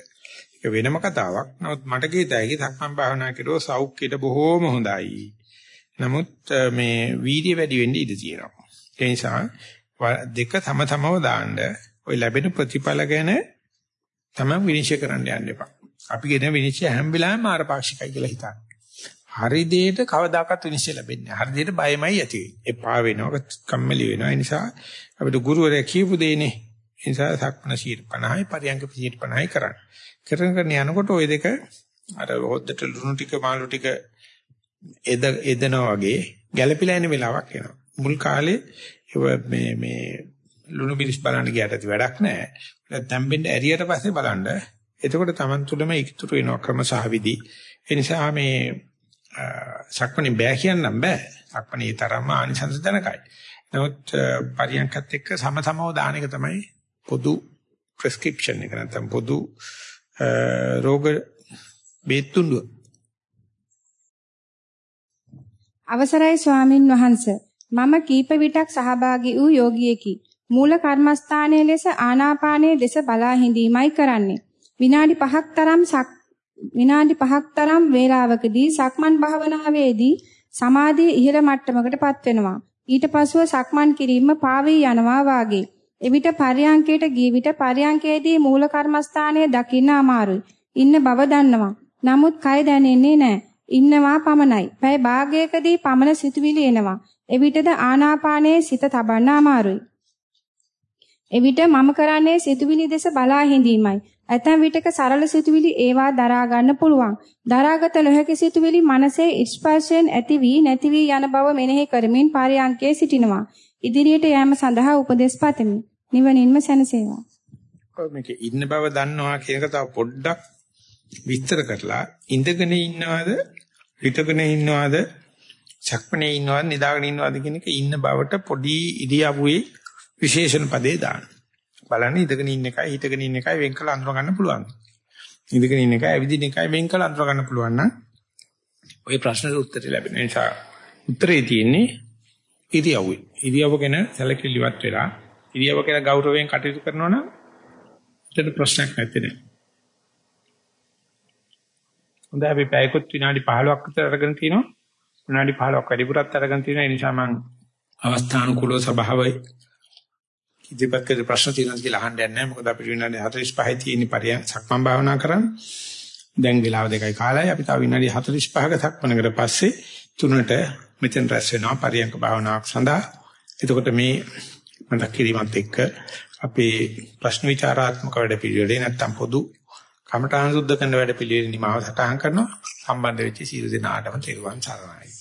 ඒක වෙනම කතාවක්. නමුත් මට කීතයි සක්මන් භාවනා කරුවෝ සෞඛ්‍යයට බොහෝම හොඳයි. නමුත් මේ වීර්ය වැඩි වෙන්න ඉඩ තියෙනවා. ඒ නිසා දෙක තම තමව දාන්න ওই ලැබෙන ප්‍රතිඵල ගැන තමයි විනිශ්චය කරන්න යන්න එපා. අපි කියන විනිශ්චය හැම වෙලාවෙම මාරපාක්ෂිකයි කියලා හිතන්න. හරි දෙයට කවදාකවත් විනිශ්චය ලැබෙන්නේ නැහැ. හරි දෙයට බයමයි ඇති වෙන්නේ. එපා වෙනවා, කම්මැලි වෙනවා. ඒ නිසා අපිට ගුරුවරයා කියපු දෙන්නේ. ඒ නිසා සක්මන 50යි පරියංග 50යි කරන්න. කරන කරන යනකොට ওই දෙක අර හොද්දට ලුණු ටික මාළු ටික එද එදනවා වගේ ගැළපිලා එන වෙලාවක් එනවා. මුල් කාලේ මේ මේ ලුණු මිරිස් බලන්න ගියට ඇති වැඩක් නැහැ. ඒක තැම්බෙන්න ඇරියට පස්සේ බලන්න. එතකොට Taman තුලම ඉතුරු වෙනවා ක්‍රම සහ විදි. ඒ නිසා මේ සක්මණේ බෑ කියන්නම් බෑ. සක්මණේ තරම්ම ආනිසංස දැනකයි. නමුත් පරියන්කත් එක්ක සමතමව දාන එක තමයි පොදු ප්‍රෙස්ක්‍රිප්ෂන් එක නැත්නම් පොදු රෝග බේත්තුඬුව. අවසරයි ස්වාමින් වහන්සේ මම කීප විටක් සහභාගී වූ යෝගියෙකි. මූල කර්මස්ථානයේ ලෙස ආනාපානයේ දෙස බලා හිඳීමයි කරන්නේ. විනාඩි 5ක් තරම් විනාඩි 5ක් තරම් වේලාවකදී සක්මන් භාවනාවේදී සමාධිය ඉහළ මට්ටමකටපත් වෙනවා. ඊට පසුව සක්මන් කිරීම පාවී යනවා වාගේ. එවිට පර්යාංකයට ගිය විට පර්යාංකයේදී මූල කර්මස්ථානය දකින්න අමාරුයි. ඉන්න බව දන්නවා. නමුත් කය දැනෙන්නේ නැහැ. ඉන්නවා පමණයි. පැය භාගයකදී පමණ සිතුවිලි එනවා. එවිටද ආනාපානයේ සිත තබන්න අමාරුයි. එවිට මම කරන්නේ සිතුවිලි දෙස බලා හිඳීමයි. ඇතැම් විටක සරල සිතුවිලි ඒවා දරා ගන්න පුළුවන්. දරාගත නොහැකි සිතුවිලි මනසේ ස්පර්ශයෙන් ඇති වී නැති වී යන බව මෙනෙහි කරමින් පාරයන්කේ සිටිනවා. ඉදිරියට යෑම සඳහා උපදෙස් පතමි. නිවනින්ම සැනසේවා. මේක ඉන්න බව දන්නවා කියන එක තව පොඩ්ඩක් විස්තර කරලා ඉඳගෙන ඉන්නවද හිටගෙන ඉන්නවද සක්මනේ ඉන්නවද නිදාගෙන ඉන්නවද කියන එක ඉන්න බවට පොඩි ඉරියව්වේ විශේෂණ පදේ දාන්න. බලන්න ඉඳගෙන ඉන්න එකයි හිටගෙන ඉන්න එකයි වෙන් කළ අඳුර ගන්න පුළුවන්. ඉඳගෙන ඉන්න එකයි ඇවිදින එකයි වෙන් කළ අඳුර ගන්න පුළුවන් නම් ওই ප්‍රශ්නෙට උත්තරය ලැබෙන නිසා උත්තරේ තියෙන්නේ ඉරියව්වේ. ඉරියව්ව ගැන සැලකිලිවත් වෙලා ඉරියව්ව ගැන ගෞරවයෙන් කටයුතු කරනවා නම් ඒකට ප්‍රශ්නයක් නැත්තේ. හොඳයි අපි පැයකොත් විනාඩි 15ක් විතර අරගෙන තිනවා. විනාඩි 15ක් වැඩිපුරත් අරගෙන තියෙනවා. ඒ නිසා මම අවස්ථානුකූලව සභාවයි ඉදිරිපත් කළ ප්‍රශ්න තියෙනවා කියලා අහන්න යන්නේ නැහැ. මොකද අපිට විනාඩි 45යි තියෙන පරියන් සක්මන් භාවනා කරන්න. දැන් වෙලාව දෙකයි කාලයි. අපි තව විනාඩි 45ක සක්මනකට පස්සේ තුනට මෙතෙන් රැස් වෙනවා පරියන්ක භාවනාවක් සඳහා. එතකොට මේ මතක් කිරීමත් එක්ක අපේ ප්‍රශ්න විචාරාත්මක වැඩ පිළිවෙලේ නැත්තම් පොදු කමඨාන් සුද්ධ කරන වැඩ පිළිවෙලේ නිමාව සටහන් කරනවා. සම්බන්ධ වෙච්ච සීල දෙනාටම තෙරුවන් සරණයි.